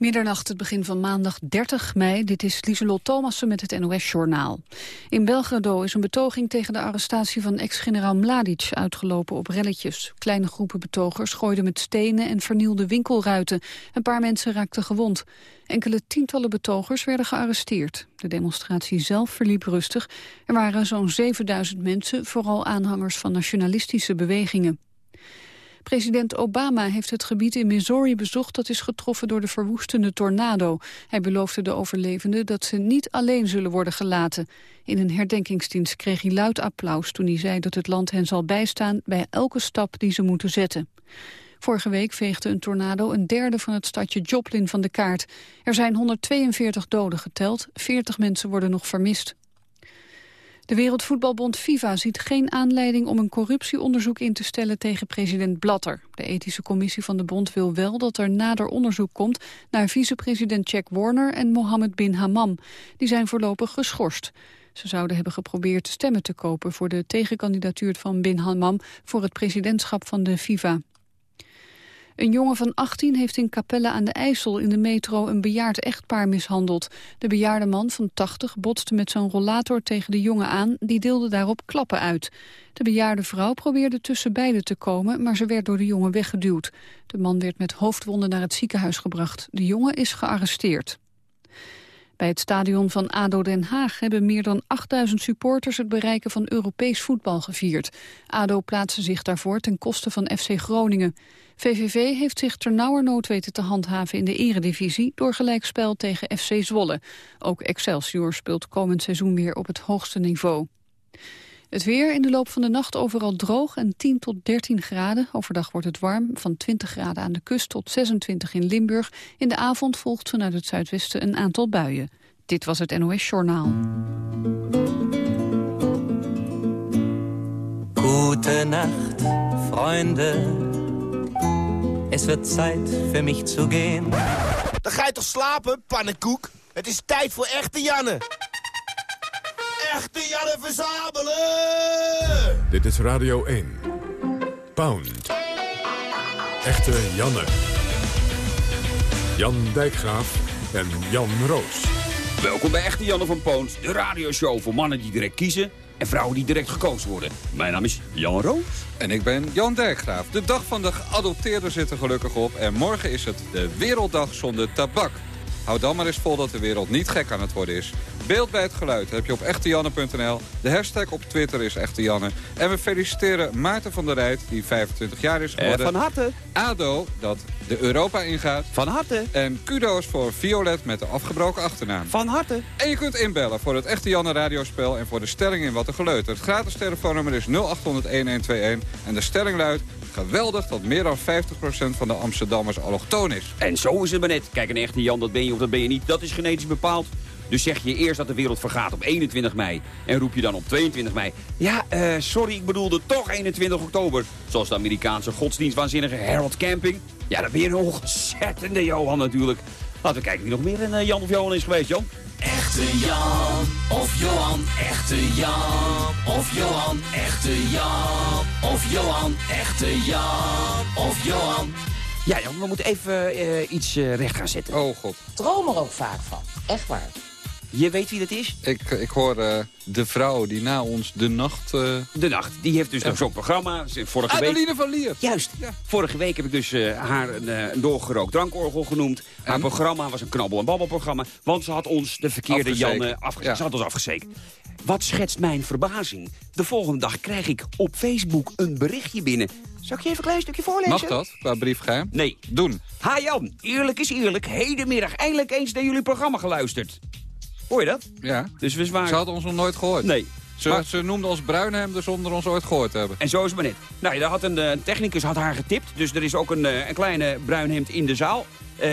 Middernacht, het begin van maandag 30 mei. Dit is Lieselot Thomassen met het NOS-journaal. In Belgrado is een betoging tegen de arrestatie van ex-generaal Mladic uitgelopen op relletjes. Kleine groepen betogers gooiden met stenen en vernielden winkelruiten. Een paar mensen raakten gewond. Enkele tientallen betogers werden gearresteerd. De demonstratie zelf verliep rustig. Er waren zo'n 7000 mensen, vooral aanhangers van nationalistische bewegingen. President Obama heeft het gebied in Missouri bezocht dat is getroffen door de verwoestende tornado. Hij beloofde de overlevenden dat ze niet alleen zullen worden gelaten. In een herdenkingsdienst kreeg hij luid applaus toen hij zei dat het land hen zal bijstaan bij elke stap die ze moeten zetten. Vorige week veegde een tornado een derde van het stadje Joplin van de kaart. Er zijn 142 doden geteld, 40 mensen worden nog vermist. De Wereldvoetbalbond FIFA ziet geen aanleiding om een corruptieonderzoek in te stellen tegen president Blatter. De ethische commissie van de bond wil wel dat er nader onderzoek komt naar vicepresident Jack Warner en Mohammed bin Hammam. Die zijn voorlopig geschorst. Ze zouden hebben geprobeerd stemmen te kopen voor de tegenkandidatuur van bin Hammam voor het presidentschap van de FIFA. Een jongen van 18 heeft in Capelle aan de IJssel in de metro een bejaard echtpaar mishandeld. De bejaarde man van 80 botste met zijn rollator tegen de jongen aan, die deelde daarop klappen uit. De bejaarde vrouw probeerde tussen beiden te komen, maar ze werd door de jongen weggeduwd. De man werd met hoofdwonden naar het ziekenhuis gebracht. De jongen is gearresteerd. Bij het stadion van ADO Den Haag hebben meer dan 8000 supporters het bereiken van Europees voetbal gevierd. ADO plaatste zich daarvoor ten koste van FC Groningen. VVV heeft zich ternauwernood weten te handhaven in de eredivisie door gelijkspel tegen FC Zwolle. Ook Excelsior speelt komend seizoen weer op het hoogste niveau. Het weer in de loop van de nacht overal droog en 10 tot 13 graden. Overdag wordt het warm, van 20 graden aan de kust tot 26 in Limburg. In de avond volgt vanuit het zuidwesten een aantal buien. Dit was het NOS Journaal. Goedenacht, vrienden. Es wird Zeit für mich zu gehen. Dan ga je toch slapen, pannenkoek? Het is tijd voor echte Janne. Echte Janne verzamelen! Dit is Radio 1. Pound. Echte Janne. Jan Dijkgraaf en Jan Roos. Welkom bij Echte Janne van Poont, de radioshow voor mannen die direct kiezen en vrouwen die direct gekozen worden. Mijn naam is Jan Roos. En ik ben Jan Dijkgraaf. De dag van de geadopteerden zit er gelukkig op. En morgen is het de Werelddag zonder tabak. Houd dan maar eens vol dat de wereld niet gek aan het worden is. Beeld bij het geluid heb je op echtejanne.nl. De hashtag op Twitter is echtejanne. En we feliciteren Maarten van der Rijt, die 25 jaar is geworden. van harte. ADO, dat de Europa ingaat. Van harte. En kudo's voor Violet met de afgebroken achternaam. Van harte. En je kunt inbellen voor het Echte Janne radiospel en voor de stelling in Wat er Geleut. Het gratis telefoonnummer is 0800-1121 en de stelling luidt... Geweldig dat meer dan 50% van de Amsterdammers allochtoon is. En zo is het maar net. Kijk, een echte Jan, dat ben je of dat ben je niet. Dat is genetisch bepaald. Dus zeg je eerst dat de wereld vergaat op 21 mei. En roep je dan op 22 mei. Ja, eh, sorry, ik bedoelde toch 21 oktober. Zoals de Amerikaanse godsdienstwaanzinnige Harold Camping. Ja, dat je een ontzettende Johan natuurlijk. Laten we kijken wie nog meer een eh, Jan of Johan is geweest, Jan. Echte Jan of Johan, echte Jan of Johan, echte Jan of Johan, echte Jan of Johan. Ja, Jan, we moeten even eh, iets eh, recht gaan zetten. Oh god. droom er ook vaak van. Echt waar. Je weet wie dat is? Ik, ik hoor eh, de vrouw die na ons de nacht... eh De Nacht. Die heeft dus zo'n programma. Vorige week... Adeline van Lier. Juist. Vorige week heb ik dus eh, haar een, doorgerookt drankorgel genoemd. Haar En? programma was een knabbel- en babbelprogramma. Want ze had ons de verkeerde Afgezeken. Jan afge Ja. Ze had ons afgezeken. Wat schetst mijn verbazing? De volgende dag krijg ik op Facebook een berichtje binnen. Zal ik je even een klein stukje voorlezen? Mag dat, qua briefgeheim? Nee. Doen. Ha Jan, eerlijk is eerlijk. Hedenmiddag eindelijk eens naar jullie programma geluisterd. Hoor je dat? Ja. Dus we Ze waren... hadden ons nog nooit gehoord. Nee. Ze, Maar- ze noemde ons bruinhemden zonder ons ooit gehoord te hebben. En zo is het maar net. Nou, daar had een eh, technicus had haar getipt. Dus er is ook een, eh, een kleine bruinhemd in de zaal. Eh,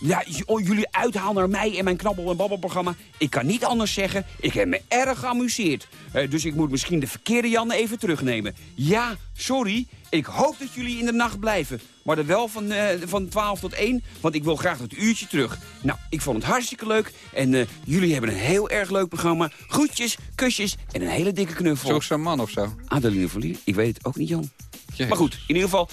ja, oh, jullie uithaal naar mij en mijn knabbel- en babbelprogramma. Ik kan niet anders zeggen, ik heb me erg geamuseerd. Eh, dus ik moet misschien de verkeerde Jan even terugnemen. Ja, sorry, ik hoop dat jullie in de nacht blijven. Maar dan wel van, eh, van 12 tot 1, want ik wil graag dat uurtje terug. Nou, ik vond het hartstikke leuk. En eh, jullie hebben een heel erg leuk programma. Groetjes, kusjes en een hele dikke knuffel. Zo'n man of zo. Adeline Verlier, ik weet het ook niet, Jan. Jezus. Maar goed, in ieder geval,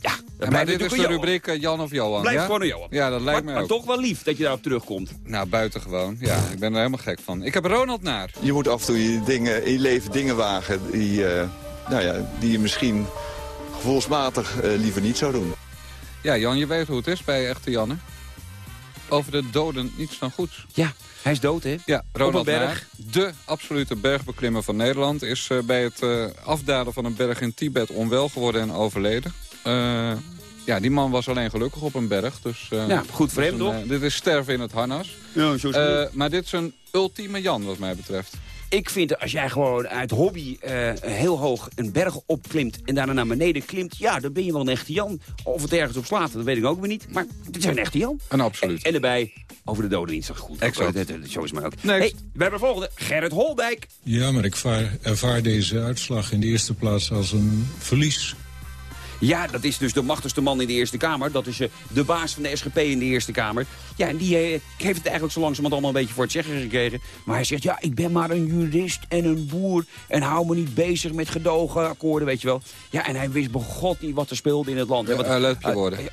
Ja, Ja, maar dit is de rubriek eh, Jan of Johan, Blijf ja? gewoon een Johan. Ja, dat lijkt maar, me maar ook. toch wel lief dat je daarop terugkomt. Nou, buitengewoon. Ja, ik ben er helemaal gek van. Ik heb Ronald naar. Je moet af en toe je dingen, in je leven dingen wagen die, eh, nou ja, die je misschien gevoelsmatig eh, liever niet zou doen. Ja, Jan, je weet hoe het is bij echte Janne. Over de doden niets dan goeds. Ja, hij is dood, hè? Ja, Ronald berg. Naar, de absolute bergbeklimmer van Nederland... is bij het afdalen van een berg in Tibet onwel geworden en overleden. Eh, ja, die man was alleen gelukkig op een berg. Dus, eh, Ja, goed voor dus hem, een, toch? eh, dit is sterven in het harnas. Ja, zo Eh, maar dit is een ultieme Jan, wat mij betreft. Ik vind als jij gewoon uit hobby eh, heel hoog een berg opklimt... en daarna naar beneden klimt, ja, dan ben je wel een echte Jan. Of het ergens op slaat, dat weet ik ook weer niet. Maar dit is een echte Jan. Een absoluut. En, en erbij, over de doden niet zo goed. Exact. Dat- Zo is maar ook. Next. Hey, we hebben de volgende. Gerrit Holdijk. Ja, maar ik vaar- ervaar deze uitslag in de eerste plaats als een verlies. Ja, dat is dus de machtigste man in de Eerste Kamer. Dat is eh, de baas van de SGP in de Eerste Kamer. Ja, en die eh, heeft het eigenlijk zo langzamerhand allemaal een beetje voor het zeggen gekregen. Maar hij zegt, ja, ik ben maar een jurist en een boer... en hou me niet bezig met gedogenakkoorden, weet je wel. Ja, en hij wist bij God niet wat er speelde in het land. Ja, want- eh, let op je woorden. ja,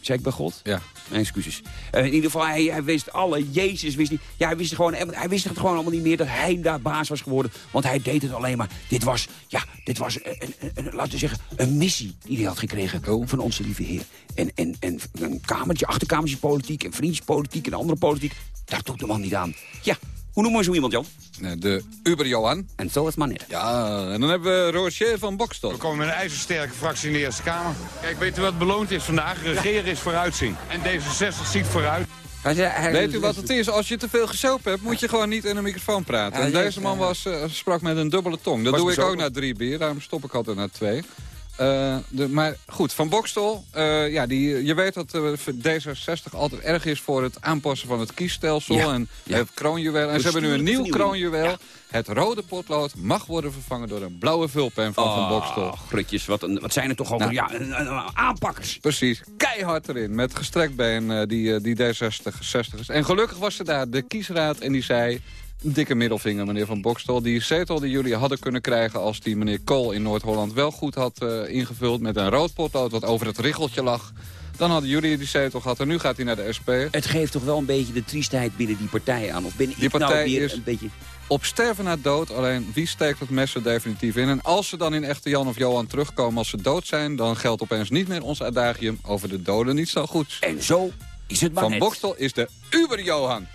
zei ik bij God? Ja. Mijn excuses. Eh, in ieder geval, hij, hij wist alle. Jezus wist niet. Ja, hij wist, het gewoon, hij wist het gewoon allemaal niet meer dat hij daar baas was geworden. Want hij deed het alleen maar. Dit was, ja, dit was een, een, een- laten we zeggen, een missie die hij had gekregen Oh. van onze lieve Heer. En, en, en een kamertje, achterkamertje politiek en vriendjespolitiek en andere politiek. Daar doet de man niet aan. Ja, hoe noemen we zo iemand, Jan? Nee, De Uber Johan. En zo is net. Ja, en dan hebben we Roger van Bokstel. We komen met een ijzersterke fractie in de Eerste Kamer. Kijk, weet u wat beloond is vandaag? Regeren is vooruitzien. En D66 ziet vooruit. Weet u wat het is? Als je te veel gesopen hebt, moet je gewoon niet in een microfoon praten. En deze man was, eh, sprak met een dubbele tong. Dat Was doe ik ook na drie bier, daarom stop ik altijd na twee. Eh, de, maar goed, Van Bokstel, eh, ja, die, je weet dat eh, D66 altijd erg is voor het aanpassen van het kiesstelsel Ja, en ja. het kroonjuweel. En ze hebben nu een nieuw kroonjuweel. Het rode potlood mag worden vervangen door een blauwe vulpen van Van Bokstel. Oh, grutjes, wat, een, wat zijn er toch ook Nou. ja, aanpakkers. Precies, keihard erin. Met gestrekt been die, die D66. En gelukkig was er daar de kiesraad en die zei... Dikke middelvinger, meneer Van Bokstel. Die zetel die jullie hadden kunnen krijgen als die meneer Kool in Noord-Holland wel goed had eh, ingevuld... met een rood potlood wat over het richeltje lag... dan hadden jullie die zetel gehad en nu gaat hij naar de SP. Het geeft toch wel een beetje de triestheid binnen die partij aan. Of ben Die nou partij weer is- een beetje... Op sterven na dood, alleen wie steekt het mes er definitief in? En als ze dan in echte Jan of Johan terugkomen als ze dood zijn... dan geldt opeens niet meer ons adagium over de doden niet zo goed. En zo is het maar Van. Bokstel is de Uber-Johan.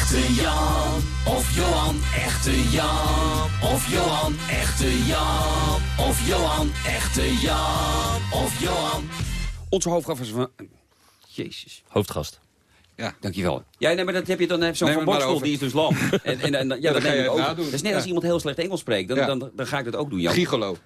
Echte Jan of Johan, echte Jan of Johan, echte Jan of Johan, echte Jan of Johan. Onze hoofdgaf is van... Jezus. Hoofdgast. Dankjewel. Ja, nee, maar dat heb je dan heb zo'n Neem Van Bokstel, over. die is dus lam. En, en, en, ja, dan dat ga neem je ik nadoen. Dat is net Ja. als iemand heel slecht Engels spreekt. Dan, Ja. dan, dan ga ik dat ook doen, Jan. Gigolo.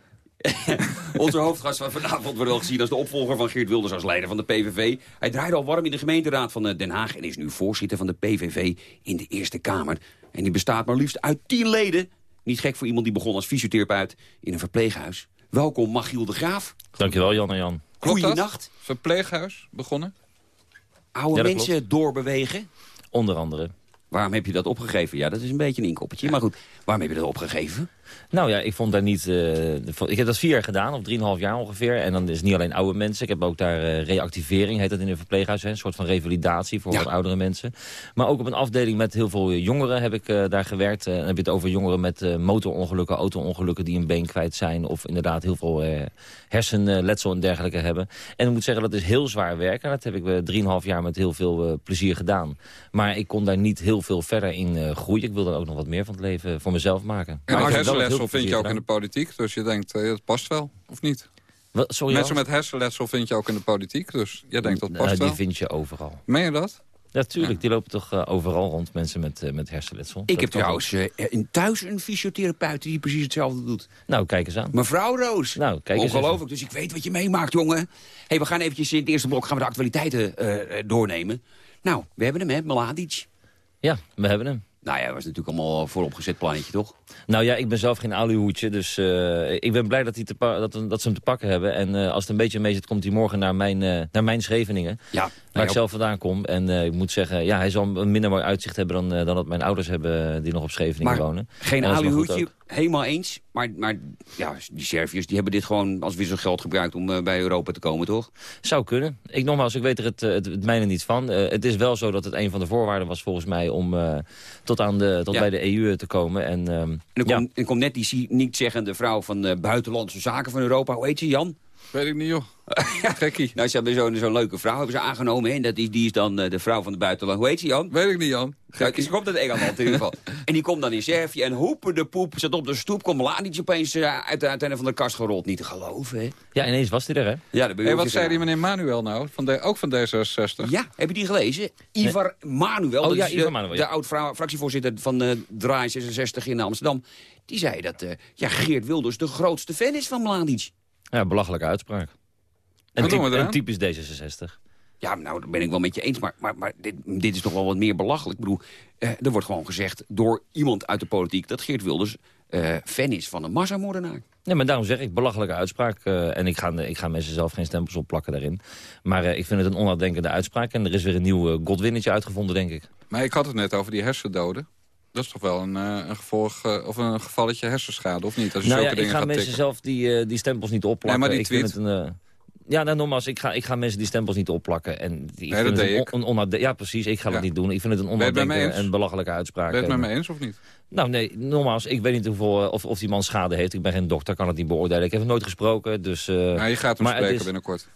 Onze hoofdgast van vanavond wordt wel gezien als de opvolger van Geert Wilders als leider van de PVV. Hij draaide al warm in de gemeenteraad van eh, Den Haag... en is nu voorzitter van de PVV in de Eerste Kamer. En die bestaat maar liefst uit tien leden. Niet gek voor iemand die begon als fysiotherapeut in een verpleeghuis. Welkom, Machiel de Graaf. Dankjewel, Jan en Jan. Goeienacht. Verpleeghuis begonnen? Oude Ja, mensen doorbewegen. Onder andere. Waarom heb je dat opgegeven? Ja, dat is een beetje een inkoppertje. Maar goed, waarom heb je dat opgegeven? Nou ja, ik vond daar niet... eh, ik heb dat vier jaar gedaan, of drieënhalf jaar ongeveer. En dan is het niet alleen oude mensen. Ik heb ook daar eh, reactivering, heet dat in een verpleeghuis. Hè, een soort van revalidatie voor Ja. wat oudere mensen. Maar ook op een afdeling met heel veel jongeren heb ik eh, daar gewerkt. Eh, dan heb je het over jongeren met eh, motorongelukken, auto-ongelukken... die een been kwijt zijn of inderdaad heel veel eh, hersenletsel en dergelijke hebben. En ik moet zeggen, dat is heel zwaar werken. Dat heb ik drieënhalf jaar met heel veel plezier gedaan. Maar ik kon daar niet heel veel verder in eh, groeien. Ik wilde ook nog wat meer van het leven voor mezelf maken. En Maar wel hersenletsel vind je ook in de politiek. Dus je denkt, eh, het past wel, of niet? Wat, sorry, Mensen met hersenletsel vind je ook in de politiek. Dus jij denkt, dat Nou, past die wel. vind je overal. Meen je dat? Ja, tuurlijk. Die lopen toch eh, overal rond, mensen met, eh, met hersenletsel. Ik Dat heb trouwens in thuis een fysiotherapeut die precies hetzelfde doet. wel. Nou, kijk eens aan. Mevrouw Roos. Nou, kijk eens Ongelooflijk, dus ik weet wat je meemaakt, jongen. hey, we gaan eventjes in het eerste blok gaan we de actualiteiten doornemen. Nou, we hebben hem, hè, Mladic. Ja, we hebben hem. Nou ja, dat was natuurlijk allemaal een vooropgezet plannetje, toch? Nou ja, ik ben zelf geen aluhoedje, dus eh, ik ben blij dat, hij te dat, dat ze hem te pakken hebben. En eh, als het een beetje mee zit, komt hij morgen naar mijn, eh, naar mijn Scheveningen. Ja. Waar Nou ik zelf vandaan kom. En ik moet zeggen, ja, hij zal een minder mooi uitzicht hebben dan, dan dat mijn ouders hebben die nog op Scheveningen Maar wonen. Geen aluhoedje, helemaal eens. Maar, maar ja, die Serviërs die hebben dit gewoon als wisselgeld gebruikt om bij Europa te komen, toch? Zou kunnen. Ik nogmaals, ik weet er het, het, het mijne niet van. Het is wel zo dat het een van de voorwaarden was volgens mij om eh, tot, aan de, tot Ja. bij de EU te komen. En, ehm, En dan ja. komt dan komt net die niet zeggende vrouw van de Buitenlandse Zaken van Europa. Hoe heet ze, Jan? Weet ik niet, joh. Gekkie. Nou, ze hebben zo'n zo'n leuke vrouw hebben ze aangenomen. hè. En dat is, die is dan eh, de vrouw van de buitenland. Hoe heet ze, Jan? Weet ik niet, Jan. Ja, ze komt uit Engeland in ieder geval. en die komt dan in Servië en hoepen de poep. Zat op de stoep, komt Mladic opeens eh, uit, de- van de kast gerold. Niet te geloven, hè? ja, ineens was hij er, hè? Ja, dat ben je Hey, ook wat zei die meneer Manuel nou? Van de, ook van D66? Ja, heb je die gelezen? Ivar Manuel, Oh ja, de, Ivar Manuel, ja. de oud-fractievoorzitter van eh Draai 66 in Amsterdam. Die zei dat eh, ja, Geert Wilders de grootste fan is van Mladic. Ja, belachelijke uitspraak. En, Wat doen we typ- eraan? en typisch D66. Ja, nou, dat ben ik wel met je eens. Maar, maar, maar dit, dit is toch wel wat meer belachelijk. Ik bedoel, eh, er wordt gewoon gezegd door iemand uit de politiek... dat Geert Wilders eh, fan is van een massamoordenaar. Nee, maar daarom zeg ik, belachelijke uitspraak. eh, en ik ga, ik ga mensen zelf geen stempels opplakken daarin. Maar eh, ik vind het een onaandenkende uitspraak. En er is weer een nieuw uh, godwinnetje uitgevonden, denk ik. Maar ik had het net over die hersendoden. Dat is toch wel een, eh, een gevolg eh, of een gevalletje hersenschade, of niet? Als je nou ja, ik ga mensen tikken. zelf die, eh, die stempels niet opplakken. Nee, maar die ik vind het een... ja, nou, nogmaals, ik ga, ik ga mensen die stempels niet opplakken. En die, ik Nee, vind dat het deed een on- een ja, precies, ik ga Ja. dat niet doen. Ik vind het een eens? en belachelijke uitspraak. Ben je het met me eens of niet? Nou nee, nogmaals, ik weet niet hoeveel, of, of die man schade heeft. Ik ben geen dokter, kan het niet beoordelen. Ik heb hem nooit gesproken, dus... Nou, je gaat hem maar spreken is- binnenkort.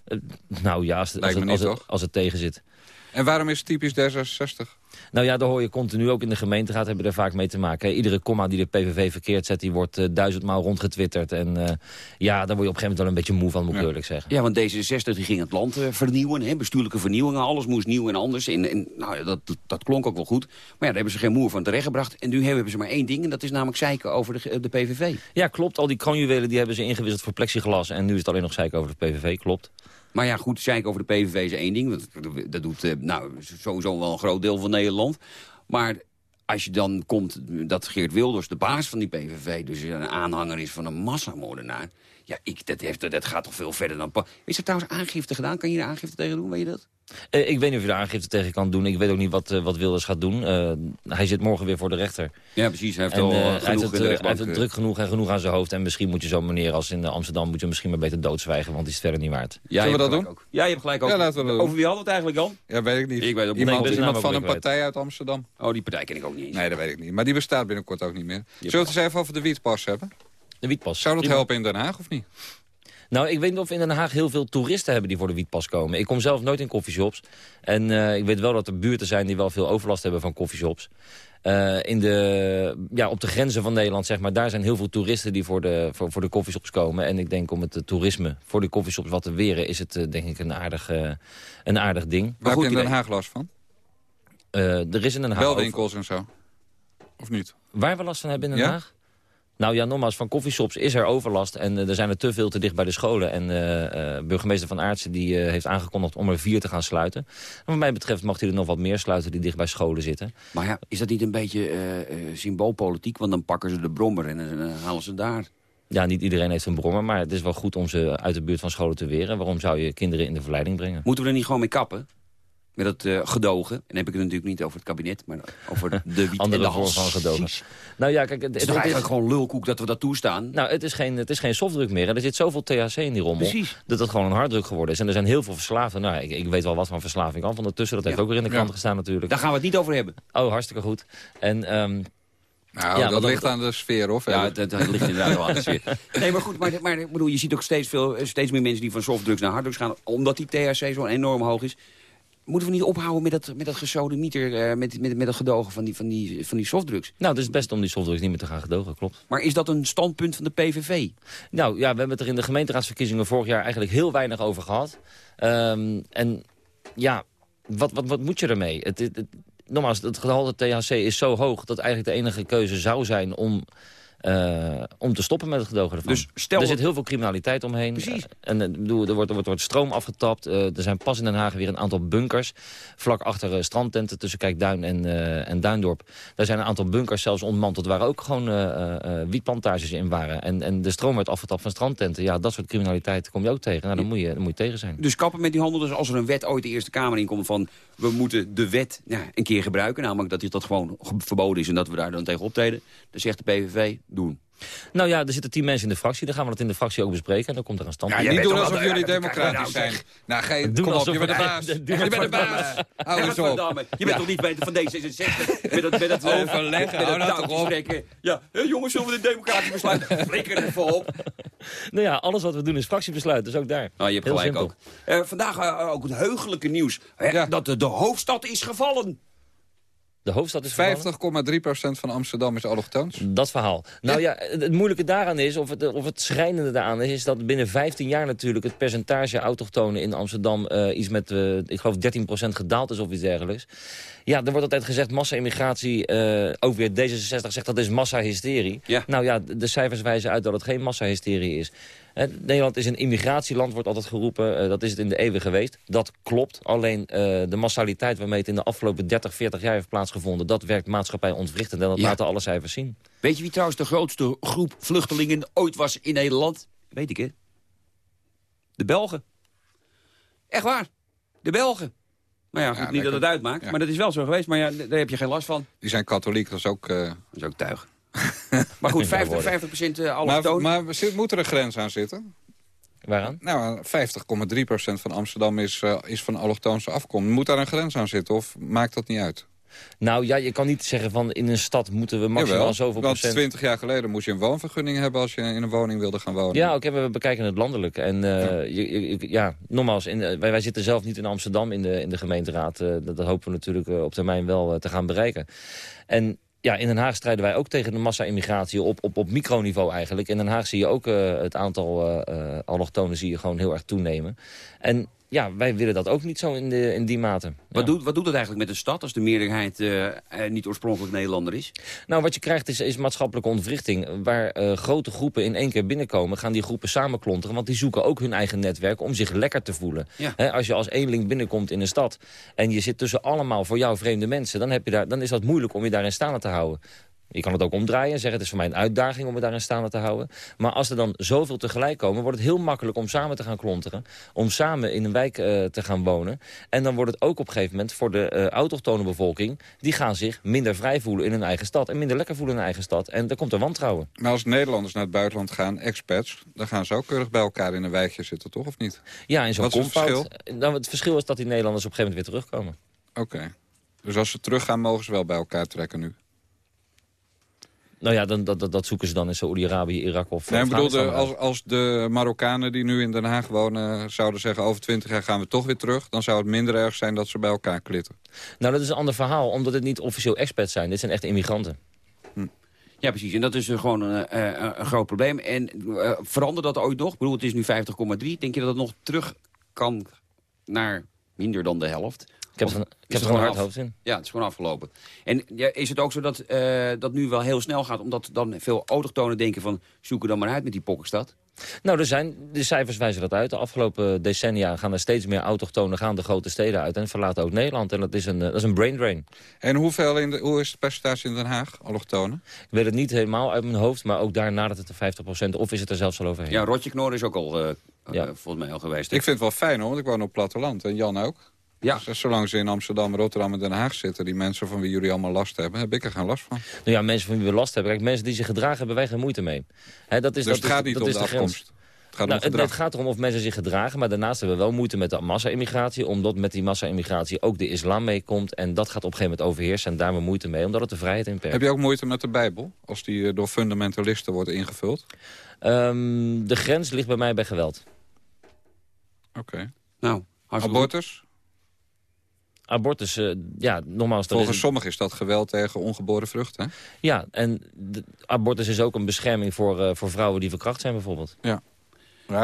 nou ja, als, het- als, het, als, het, als het tegen zit. En waarom is het typisch D66? Nou ja, daar hoor je continu ook in de gemeenteraad hebben we er vaak mee te maken. Iedere komma die de PVV verkeerd zet, die wordt eh, duizendmaal rondgetwitterd. En eh, ja, daar word je op een gegeven moment wel een beetje moe van, moet ik Ja. eerlijk zeggen. Ja, want D66 die ging het land eh, vernieuwen, hè, bestuurlijke vernieuwingen. Alles moest nieuw en anders. En, en nou, ja, dat, dat klonk ook wel goed. Maar ja, daar hebben ze geen moer van terechtgebracht. En nu hebben ze maar één ding, en dat is namelijk zeiken over de, de PVV. Ja, klopt. Al die kroonjuwelen die hebben ze ingewisseld voor plexiglas. En nu is het alleen nog zeiken over de PVV, klopt. Maar ja, goed, zeiken over de PVV is één ding. want Dat doet eh, nou, sowieso wel een groot deel van Nederland. Maar als je dan komt dat Geert Wilders, de baas van die PVV... dus een aanhanger is van een massamoordenaar... ja, ik, dat, heeft, dat gaat toch veel verder dan... Is er trouwens aangifte gedaan? Kan je er aangifte tegen doen, weet je dat? Eh, ik weet niet of je daar aangifte tegen kan doen. Ik weet ook niet wat, eh, wat Wilders gaat doen. Eh, hij zit morgen weer voor de rechter. Ja, precies. Hij heeft En, al hij heeft genoeg het, in de hij rechtbank. heeft het druk genoeg en genoeg aan zijn hoofd. En misschien moet je zo'n meneer als in Amsterdam... moet je misschien maar beter doodzwijgen, want die is het verder niet waard. Ja, Zullen we dat ook. Ja, je hebt gelijk ook. Ja, laten we dat doen. Over wie hadden we het eigenlijk al? Ja, weet ik niet. Ik weet ook niet. Nee, Iemand, iemand van een partij uit Amsterdam? Oh, die partij ken ik ook niet eens. Nee, dat weet ik niet. Maar die bestaat binnenkort ook niet meer. Zullen we het eens even over de wietpas hebben? De wietpas. Zou dat helpen in Den Haag of niet? Nou, ik weet niet of we in Den Haag heel veel toeristen hebben die voor de wietpas komen. Ik kom zelf nooit in coffeeshops. En eh, ik weet wel dat er buurten zijn die wel veel overlast hebben van coffeeshops. Eh, in de, ja, op de grenzen van Nederland, zeg maar, daar zijn heel veel toeristen die voor de, voor, voor de coffeeshops komen. En ik denk om het eh, toerisme voor de coffeeshops wat te weren, is het denk ik een aardig, een aardig ding. Waar heb goed je in Den. Haag last van? Er is in Den Haag... over- Belwinkels en zo. Of niet? Waar we last van hebben in Den Ja? Haag? Nou ja, nogmaals, van coffeeshops is er overlast. En eh, er zijn er te veel te dicht bij de scholen. En eh, eh, burgemeester Van Aartsen die, eh, heeft aangekondigd om er vier te gaan sluiten. En wat mij betreft mag hij er nog wat meer sluiten die dicht bij scholen zitten. Maar ja, is dat niet een beetje eh, eh, symboolpolitiek? Want dan pakken ze de brommer en dan eh, halen ze daar. Ja, niet iedereen heeft een brommer, maar het is wel goed om ze uit de buurt van scholen te weren. Waarom zou je kinderen in de verleiding brengen? Moeten we er niet gewoon mee kappen? Met dat eh, gedogen. En dan heb ik het natuurlijk niet over het kabinet, maar over de wiet Andere en de hals. van gedogen. Nou ja, kijk, het, Het is het- eigenlijk gewoon lulkoek dat we dat toestaan? nou, het is geen, het is geen softdruk meer. En er zit zoveel THC in die rommel. Precies. Dat het gewoon een harddruk geworden is. En er zijn heel veel verslaafden. Nou, ik, ik weet wel wat van verslaving af. Ondertussen, dat heeft ook weer in de krant Ja. gestaan natuurlijk. Daar gaan we het niet over hebben. Oh, hartstikke goed. En ehm, Nou, Ja, dat- ligt aan de sfeer, of? Ja, dat, dat ligt inderdaad wel aan de sfeer. Nee, maar goed, maar, maar ik bedoel, je ziet ook steeds, veel, steeds meer mensen die van softdrugs naar harddrugs gaan... omdat die THC zo enorm hoog is. Moeten we niet ophouden met dat, met dat gesodemieter, eh met, met, met dat gedogen van die, van, die, van die softdrugs? nou, het is het beste om die softdrugs niet meer te gaan gedogen, klopt. Maar is dat een standpunt van de PVV? Nou ja, we hebben het er in de gemeenteraadsverkiezingen vorig jaar eigenlijk heel weinig over gehad. Ehm, en ja, wat, wat, wat moet je ermee? Het, het, het- nogmaals, het gehalte THC is zo hoog dat eigenlijk de enige keuze zou zijn om eh, om te stoppen met het gedogen ervan. Dus stel er zit heel veel criminaliteit omheen. Precies. Eh, en eh, bedoel, er, wordt, er, wordt, wordt stroom afgetapt. Er zijn pas in Den Haag weer een aantal bunkers. Vlak achter strandtenten tussen Kijkduin en, en Duindorp. Daar zijn een aantal bunkers zelfs ontmanteld... waar ook gewoon wietplantages in waren. En, en de stroom werd afgetapt van strandtenten. Ja, dat soort criminaliteit kom je ook tegen. Nou, dan moet je, dan moet je tegen zijn. Dus kappen met die handel. Dus als er een wet ooit de Eerste Kamer inkomt van... we moeten de wet nou, een keer gebruiken. Namelijk dat dat gewoon ge- verboden is en dat we daar dan tegen optreden. Dan zegt de PVV, doen. Nou ja, er zitten tien mensen in de fractie. Dan gaan we dat in de fractie ook bespreken. En dan komt er een stand. Ja, niet doen alsof jullie democratisch zijn. Nou, geen, kom op, je bent de baas. Je bent de baas. Hou eens op. Je bent toch niet beter van D66? Met dat, met dat, Overleggen, met hou dat nou toch op. Ja, hé, jongens, zullen we de democratische besluit? Flikker er even op. Nou ja, alles wat we doen is fractiebesluit. Dus ook daar. Nou, je hebt Heel gelijk simpel. ook. Eh, vandaag eh, ook het heugelijke nieuws. Dat de, de hoofdstad is gevallen. De hoofdstad is gevallen. 50,3% van Amsterdam is allochtoons. Dat verhaal. Nou ja, het, het moeilijke daaraan is, of het, of het schrijnende daaraan is... is dat binnen 15 jaar natuurlijk het percentage autochtonen in Amsterdam... eh, iets met, eh, ik geloof, 13% gedaald is of iets dergelijks. Ja, er wordt altijd gezegd massa-immigratie. eh, ook weer D66 zegt dat is massa-hysterie. Ja. Nou ja, de, de cijfers wijzen uit dat het geen massa-hysterie is. Nederland is een immigratieland, wordt altijd geroepen. Eh, dat is het in de eeuwen geweest. Dat klopt. Alleen eh, de massaliteit waarmee het in de afgelopen 30, 40 jaar heeft plaatsgevonden... dat werkt maatschappij ontwrichtend. En dat Ja. laten alle cijfers zien. Weet je wie trouwens de grootste groep vluchtelingen ooit was in Nederland? Weet ik, hè? De Belgen. Echt waar. De Belgen. Nou ja, goed, Ja, niet dat het uitmaakt, Ja. maar dat is wel zo geweest. Maar ja, daar heb je geen last van. Die zijn katholiek, dat is ook... eh, Dat is ook tuig. maar goed, 50, 50 procent maar, allochtoon. maar zit- moet er een grens aan zitten? Waaraan? Nou, 50,3% van Amsterdam is, eh, is van allochtoonse afkomst. Moet daar een grens aan zitten of maakt dat niet uit? Nou ja, je kan niet zeggen van in een stad moeten we maximaal Jawel, zoveel want procent... 20 jaar geleden moest je een woonvergunning hebben als je in een woning wilde gaan wonen. Ja, oké, we bekijken het landelijk. En eh, je, je- je- ja, nogmaals, in, eh, wij, wij zitten zelf niet in Amsterdam in de, in de gemeenteraad. Eh, dat, dat hopen we natuurlijk eh, op termijn wel eh, te gaan bereiken. En ja, in Den Haag strijden wij ook tegen de massa-immigratie op, op, op microniveau eigenlijk. In Den Haag zie je ook eh, het aantal eh eh, allochtonen zie je gewoon heel erg toenemen. En ja, wij willen dat ook niet zo in, de, in die mate. Wat, Ja. doet, wat doet het eigenlijk met een stad als de meerderheid eh, eh, niet oorspronkelijk Nederlander is? Nou, wat je krijgt is, is maatschappelijke ontwrichting. Waar eh, grote groepen in één keer binnenkomen, gaan die groepen samenklonteren. Want die zoeken ook hun eigen netwerk om zich lekker te voelen. Ja. Als je als eenling binnenkomt in een stad en je zit tussen allemaal voor jou vreemde mensen... dan, heb je daar, dan is dat moeilijk om je daarin staande te houden. Je kan het ook omdraaien en zeggen het is voor mij een uitdaging om me daarin staande te houden. Maar als er dan zoveel tegelijk komen, wordt het heel makkelijk om samen te gaan klonteren. Om samen in een wijk eh, te gaan wonen. En dan wordt het ook op een gegeven moment voor de eh, autochtone bevolking... die gaan zich minder vrij voelen in hun eigen stad. En minder lekker voelen in hun eigen stad. En daar komt er wantrouwen. Maar als Nederlanders naar het buitenland gaan, expats... dan gaan ze ook keurig bij elkaar in een wijkje zitten, toch? Of niet? Ja, in zo'n Wat is het compound. Nou, het verschil is dat die Nederlanders op een gegeven moment weer terugkomen. Oké. Dus als ze teruggaan, mogen ze wel bij elkaar trekken nu? Nou ja, dan, dat, dat, zoeken ze dan in Saoedi-Arabië, Irak of Nee, ik bedoel, de, Afghanistan als, als de Marokkanen die nu in Den Haag wonen... zouden zeggen over 20 jaar gaan we toch weer terug... dan zou het minder erg zijn dat ze bij elkaar klitten. Nou, dat is een ander verhaal, omdat het niet officieel expats zijn. Dit zijn echt immigranten. Ja, precies. En dat is eh, gewoon een, eh, eh, een groot probleem. En eh, verandert dat ooit nog? Ik bedoel, het is nu 50,3. Denk je dat het nog terug kan naar minder dan de helft? Ik heb, Of er, ik heb er gewoon hard af? hoofd in. Ja, het is gewoon afgelopen. En ja, is het ook zo dat eh, dat nu wel heel snel gaat... omdat dan veel autochtonen denken van... zoeken dan maar uit met die pokkenstad? Nou, er zijn, de cijfers wijzen dat uit. De afgelopen decennia gaan er steeds meer autochtonen gaan de grote steden uit... en verlaten ook Nederland. En dat is een, eh, dat is een brain drain. En hoeveel in de, hoe is het percentage in Den Haag, allochtonen? Ik weet het niet helemaal uit mijn hoofd, maar ook daar nadert het de 50%. Of is het er zelfs al overheen. Ja, Rotje Knor is ook al, eh, Ja. volgens mij al geweest. hè? Ik vind het wel fijn hoor, want ik woon op het platteland. En Jan ook. Ja. Dus zolang ze in Amsterdam, Rotterdam en Den Haag zitten... die mensen van wie jullie allemaal last hebben, heb ik er geen last van. Nou ja, mensen van wie we last hebben. Kijk, mensen die zich gedragen hebben wij geen moeite mee. Hè, dat is, dus dat het gaat is, niet dat om is de afkomst. Het gaat Nou, om het, gedrag. het gaat erom of mensen zich gedragen, maar daarnaast hebben we wel moeite met de massa-immigratie, omdat met die massa-immigratie ook de islam meekomt. En dat gaat op een gegeven moment overheersen en daar hebben we moeite mee, omdat het de vrijheid inperkt. Heb je ook moeite met de Bijbel, als die eh, door fundamentalisten wordt ingevuld? Ehm, de grens ligt bij mij bij geweld. Oké. Nou. Abortus? Abortus, eh, ja, nogmaals... dat Volgens is, sommigen is dat geweld tegen ongeboren vruchten. hè? Ja, en de, abortus is ook een bescherming voor, eh, voor vrouwen die verkracht zijn bijvoorbeeld. Ja,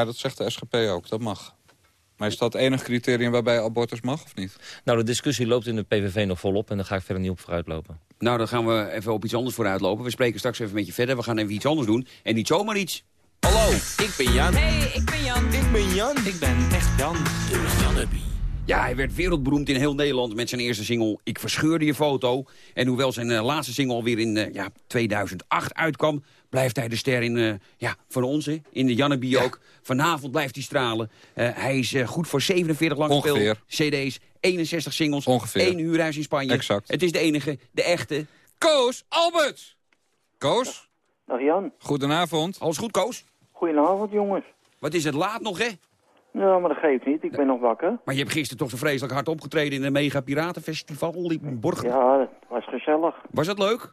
dat zegt de SGP ook. Dat mag. Maar is dat het enige criterium waarbij abortus mag of niet? Nou, de discussie loopt in de PVV nog volop en daar ga ik verder niet op vooruitlopen. Nou, dan gaan we even op iets anders vooruitlopen. We spreken straks even met je verder. We gaan even iets anders doen. En niet zomaar iets. Hallo, ik ben Jan. Hey, ik ben Jan. Ik ben Jan. Ik ben echt Jan. De Janneby. Ja, hij werd wereldberoemd in heel Nederland met zijn eerste single Ik verscheurde je foto. En hoewel zijn eh, laatste single alweer in eh, ja, 2008 uitkwam... blijft hij de ster in, eh, ja, van ons, hè, in de Janneby ook. Vanavond blijft hij stralen. Eh, hij is goed voor 47 Ongeveer. langspeelde cd's, 61 singles, Ongeveer. één huurhuis in Spanje. Exact. Het is de enige, de echte. Koos Albert! Koos, Dag Jan. goedenavond. Alles goed, Koos? Goedenavond jongens. Wat is het laat nog, hè? Ja, maar dat geeft niet. Ik ben nog wakker. Maar je hebt gisteren toch zo vreselijk hard opgetreden in een mega piratenfestival in Borger. Ja, dat was gezellig. Was dat leuk?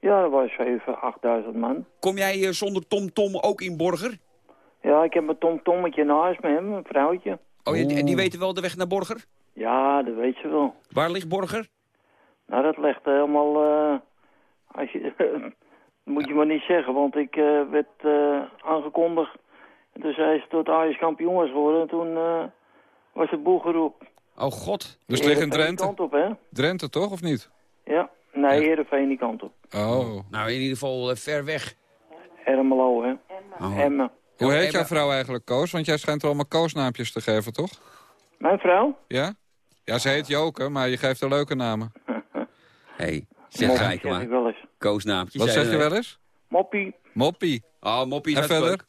Ja, dat was 7.000, 8.000 man. Kom jij eh, zonder Tom Tom ook in Borger? Ja, ik heb mijn Tom Tommetje naast me, hè, mijn vrouwtje. Oh, en, en die weten wel de weg naar Borger? Ja, dat weet ze wel. Waar ligt Borger? Nou, dat legt helemaal... eh, als je, dat moet je maar niet zeggen, want ik eh, werd aangekondigd. En toen zei ze tot Ajax kampioen was geworden. En toen eh, was het boelgeroep. Oh god. Dus het ligt in Drenthe. kant op, hè? Drenthe toch, of niet? Ja. Nee, Heerenveen die kant op. Oh. Nou, in ieder geval eh, ver weg. Ermelo, hè? Oh. Emmen. Hoe heet jouw vrouw eigenlijk, Koos? Want jij schijnt er allemaal koosnaampjes te geven, toch? Mijn vrouw? Ja? Ja, ze heet Joke, maar je geeft haar leuke namen. hey, zeg Moppie gelijk zeg maar. ik wel eens. Koosnaampjes. Wat zeg je wel eens? Moppie. Moppie. Oh, moppie is En verder?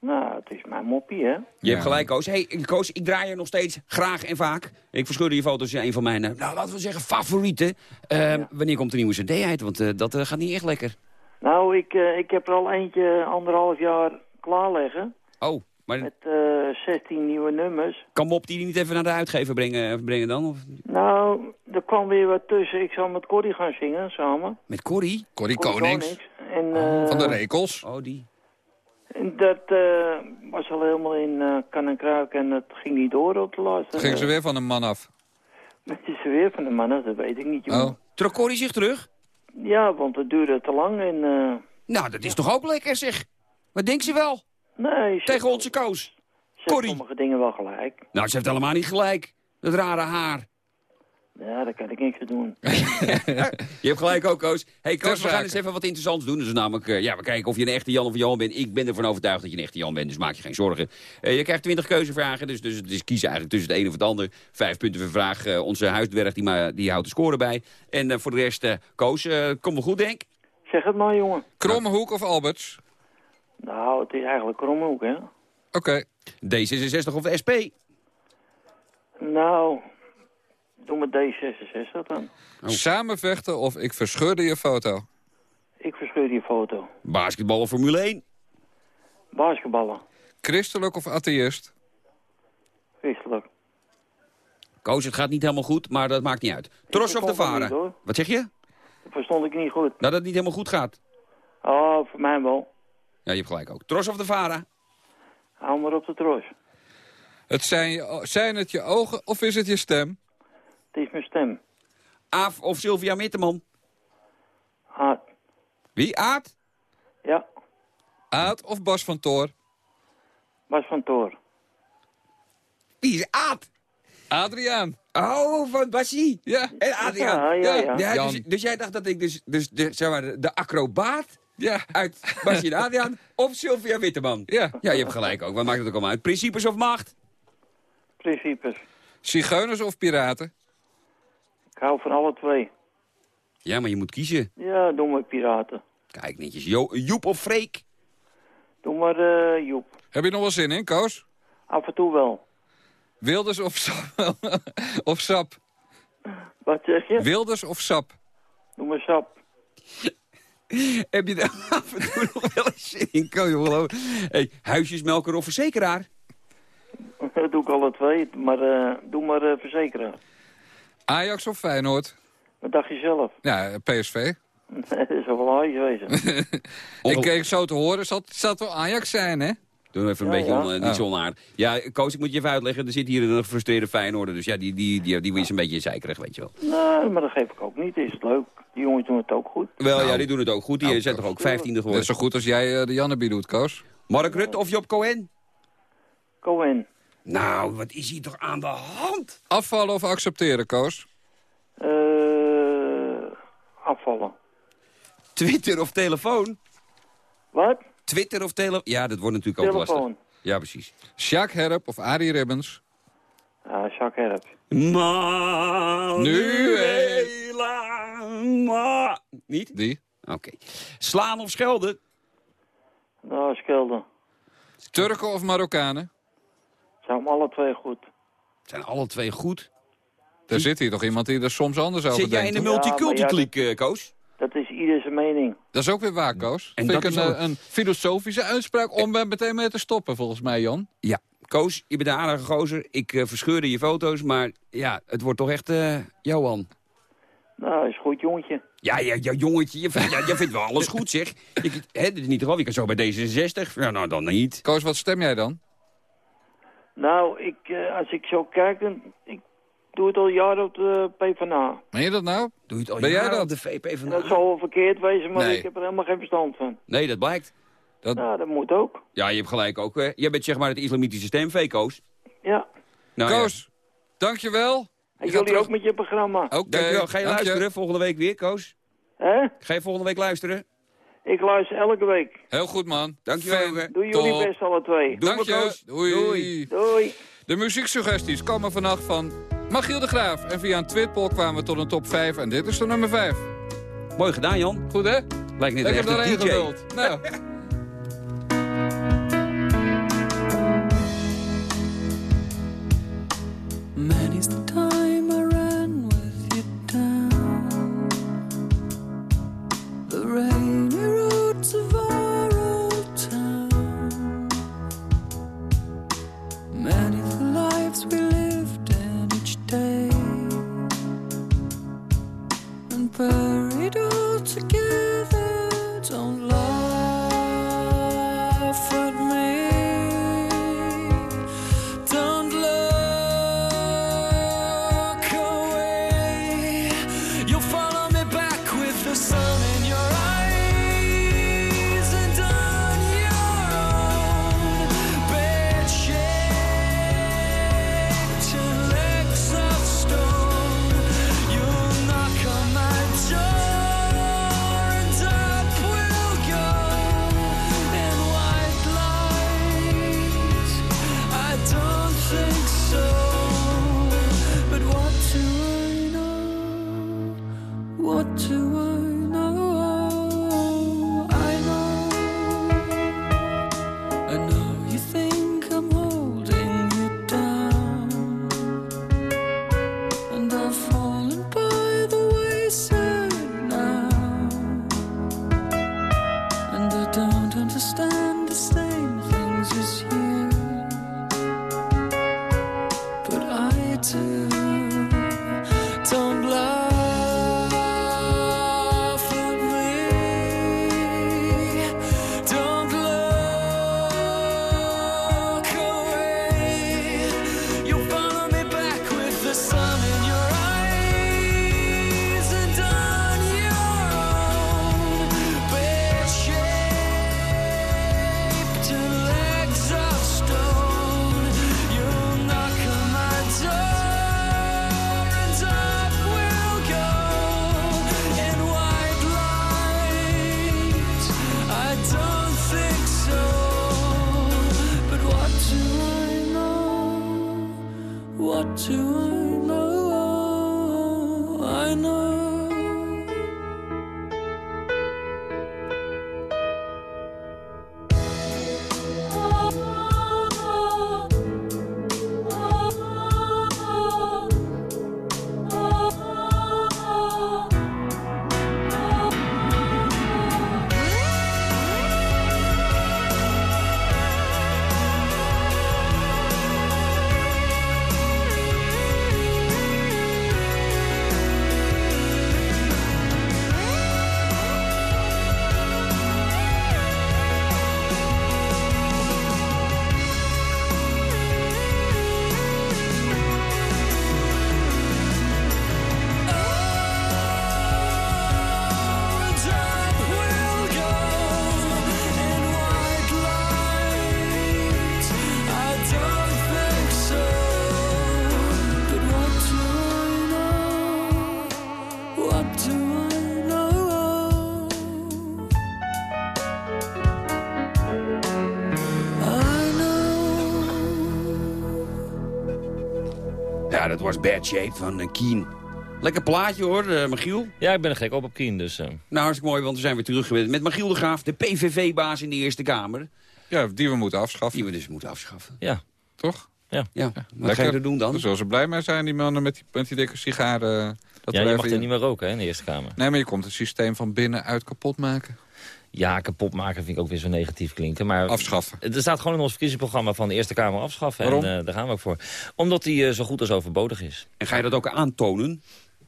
Nou, het is mijn moppie, hè? Je Ja. hebt gelijk, Koos. Hey, Koos, ik draai je nog steeds graag en vaak. Ik verscheurde je foto's, een van mijn, eh, nou, laten we zeggen, favorieten. Eh, Wanneer komt de nieuwe cd uit? Want eh, dat eh, gaat niet echt lekker. Nou, ik, eh, ik heb er al eentje anderhalf jaar klaarleggen. Oh, maar Met eh 16 nieuwe nummers. kan Mop die niet even naar de uitgever brengen, brengen dan? Of Nou, er kwam weer wat tussen. Ik zal met Corrie gaan zingen, samen. met Corrie? Corrie Corrie Konings. En, eh, Van de Rekels. Oh, die. Dat eh, was al helemaal in eh kan en kruik en het ging niet door op de laatste. Ging ze weer van een man af. Is er weer van de mannen, dat weet ik niet, jongen. Oh. Trok Corrie zich terug? Ja, want het duurde te lang en... eh, Nou, dat is toch ook lekker, zeg. Wat denkt ze wel? nee, ze Tegen onze Koos. ze heeft Corrie. sommige dingen wel gelijk. Nou, ze heeft helemaal niet gelijk. Dat rare haar. Ja, daar kan ik niks aan doen. Je hebt gelijk ook, Koos. hey, Koos, we gaan eens even wat interessants doen. Dus namelijk, eh, ja, we kijken of je een echte Jan of een Johan bent. Ik ben ervan overtuigd dat je een echte Jan bent, dus maak je geen zorgen. Eh, je krijgt 20 keuzevragen, dus, dus het is kiezen eigenlijk tussen het een of het ander. Vijf punten per vraag. Eh, onze huisdwerg, die, maar, die houdt de score bij. En eh, voor de rest, eh, Koos, eh kom wel goed, denk Zeg het maar, jongen. Krommehoek of Alberts? Nou, het is eigenlijk kromhoek, hè? Oké. D66 of de SP? Nou, doe met D66 dan. Samen vechten of ik verscheurde je foto? Ik verscheur die foto. Basketbal of Formule 1? Basketballen. Christelijk of atheïst? Wisselijk. Koos, het gaat niet helemaal goed, maar dat maakt niet uit. Tros of de niet, hoor. Wat zeg je? Dat verstond ik niet goed. Nou, dat het niet helemaal goed gaat. Oh, voor mij wel. Ja, je hebt gelijk ook. Tros of de Vara? Hou maar op de tros. Het zijn, je, zijn het je ogen of is het je stem? Het is mijn stem. Aaf of Sylvia Mitteman? Aad. Wie? Aad? Ja, Aad of Bas van Toor? Bas van Toor. Wie is Aad? Adriaan. Oh, van Basie. Ja. En Adriaan. Ja, ja, ja. Ja, dus, dus jij dacht dat ik dus, dus de, zeg maar, de, de acrobaat Ja. uit Basie en Adriaan of Sylvia Witteman? Ja. Ja, je hebt gelijk ook. Wat maakt het ook allemaal uit? Principes of macht? Principes. Zigeuners of piraten? Ik hou van alle twee. Ja, maar je moet kiezen. Ja, doe maar piraten. Kijk netjes. Jo, Joep of Freek? Doe maar eh, Joep. Heb je nog wel zin in, Koos? Af en toe wel. Wilders of sap? of sap? Wat zeg je? Wilders of sap? Doe maar sap. Heb je daar af en toe nog wel eens zin in? Geloven? Hey, huisjesmelker of verzekeraar? Dat doe ik alle twee. Maar eh, doe maar eh, verzekeren. Ajax of Feyenoord? Wat dacht je zelf? Ja, PSV. Het is wel wel Ajax wezen. Ik kreeg zo te horen, zal zal het wel Ajax zijn, hè? Doe even een Ja, beetje ja. on- eh, niet zo onaardig. Ja, Koos, ik moet je even uitleggen. Er zit hier een gefrustreerde Feyenoorder. Dus ja, die, die, die, die is een beetje zeikerig, weet je wel. nee, maar dat geef ik ook niet. Is het leuk. Die jongens doen het ook goed. Wel, Nou. ja, die doen het ook goed. Die Nou, zijn toch ook vijftiende Net geworden. zo goed als jij eh, de Janneby doet, Koos. Mark Rutte of Job Cohen? Cohen. Nou, wat is hier toch aan de hand? Afvallen of accepteren, Koos? Eh, afvallen. Twitter of telefoon? Wat? Twitter of telefoon? Ja, dat wordt natuurlijk ook Telefoon. lastig. Ja, precies. Jacques Herp of Arie Ribbons? Ja, Jacques Herp. Manuela. Niet? Die. Oké. Slaan of schelden? Nou, Skelde. Turken of Marokkanen? Zijn hem alle twee goed. Zijn alle twee goed. Er zit hier toch iemand die er soms anders over Zit jij in denkt. de multiculti-kliek, eh, Koos? Dat is ieder zijn mening. Dat is ook weer waar, Koos. En Vind dat ik is een, ook- eh, een filosofische uitspraak om er meteen mee te stoppen, volgens mij, Jan. Ja. Koos, je bent een aardige gozer. Ik eh, verscheurde je foto's, maar ja, het wordt toch echt eh Johan. Nou, is goed jongetje. Ja, ja, ja jongetje, je vindt, ja, je vindt wel alles goed, zeg. Je, hè, dit is niet gewoon, je kan zo bij D66. Ja, nou, dan niet. Koos, wat stem jij dan? Nou, ik, eh, als ik zo kijk, dan, ik doe het al jaren op de PvdA. Meen je dat nou? Doe je het al Ben jij jaren dat? op de van dat zal wel verkeerd wezen, maar Nee. ik heb er helemaal geen verstand van. Nee, dat blijkt. Dat... Nou, dat moet ook. Ja, je hebt gelijk ook. jij bent zeg maar het islamitische stemvee, Koos. Ja. Nou, ja. Koos, dankjewel. En Ik ga jullie terug- ook met je programma. Oké, Dankjewel. Ga je dank luisteren volgende week weer, Koos? Hè? Ga je volgende week luisteren? Ik luister elke week. Heel goed, man. Dankjewel. Fijn. Doe Doe jullie Top. best alle twee. Doe Dank maar, je. Koos. Doei. Doei. Doei. De muzieksuggesties komen vannacht van Magiel de Graaf. En via een twitpoll kwamen we tot een top 5. En dit is de nummer 5. Mooi gedaan, Jan. Goed, hè? Lijkt een Lekker echte doorheen DJ. geduld. Nou. to dat was Bad Shape van uh, Keen. Lekker plaatje hoor, uh, Michiel. Ja, ik ben er gek op op Keen, dus... Uh... Nou, hartstikke mooi, want we zijn weer terug geweest met Michiel de Graaf, de PVV-baas in de Eerste Kamer. Ja, die we moeten afschaffen. Die we dus moeten afschaffen. Ja. Toch? Ja. ja. Wat ga je er doen dan? Zullen ze blij mee zijn, die mannen met die, met die dikke sigaren. Dat ja, je mag er niet meer roken hè, in de Eerste Kamer. Nee, maar je komt het systeem van binnenuit kapot maken. Ja, kapot maken vind ik ook weer zo negatief klinken. Maar afschaffen. Er staat gewoon in ons verkiezingsprogramma van de Eerste Kamer afschaffen. Waarom? En uh, daar gaan we ook voor. Omdat die uh, zo goed als overbodig is. En ga je dat ook aantonen?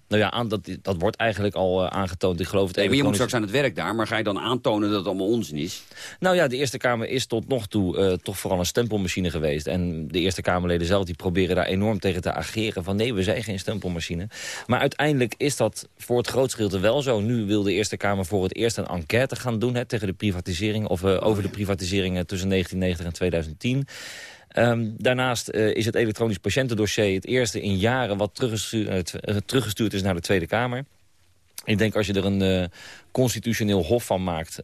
Nou ja, aan, dat, dat wordt eigenlijk al uh, aangetoond. Ik geloof het nee, maar je moet straks aan het werk daar, maar ga je dan aantonen dat het allemaal onzin is? Nou ja, de Eerste Kamer is tot nog toe eh, toch vooral een stempelmachine geweest. En de Eerste Kamerleden zelf die proberen daar enorm tegen te ageren. Van nee, we zijn geen stempelmachine. Maar uiteindelijk is dat voor het grootste gedeelte wel zo. Nu wil de Eerste Kamer voor het eerst een enquête gaan doen... Hè, tegen de privatisering, of uh, over de privatiseringen tussen 1990 en 2010... Um, daarnaast uh, is het elektronisch patiëntendossier het eerste in jaren... wat teruggestuurd, uh, teruggestuurd is naar de Tweede Kamer. Ik denk als je er een constitutioneel hof van maakt...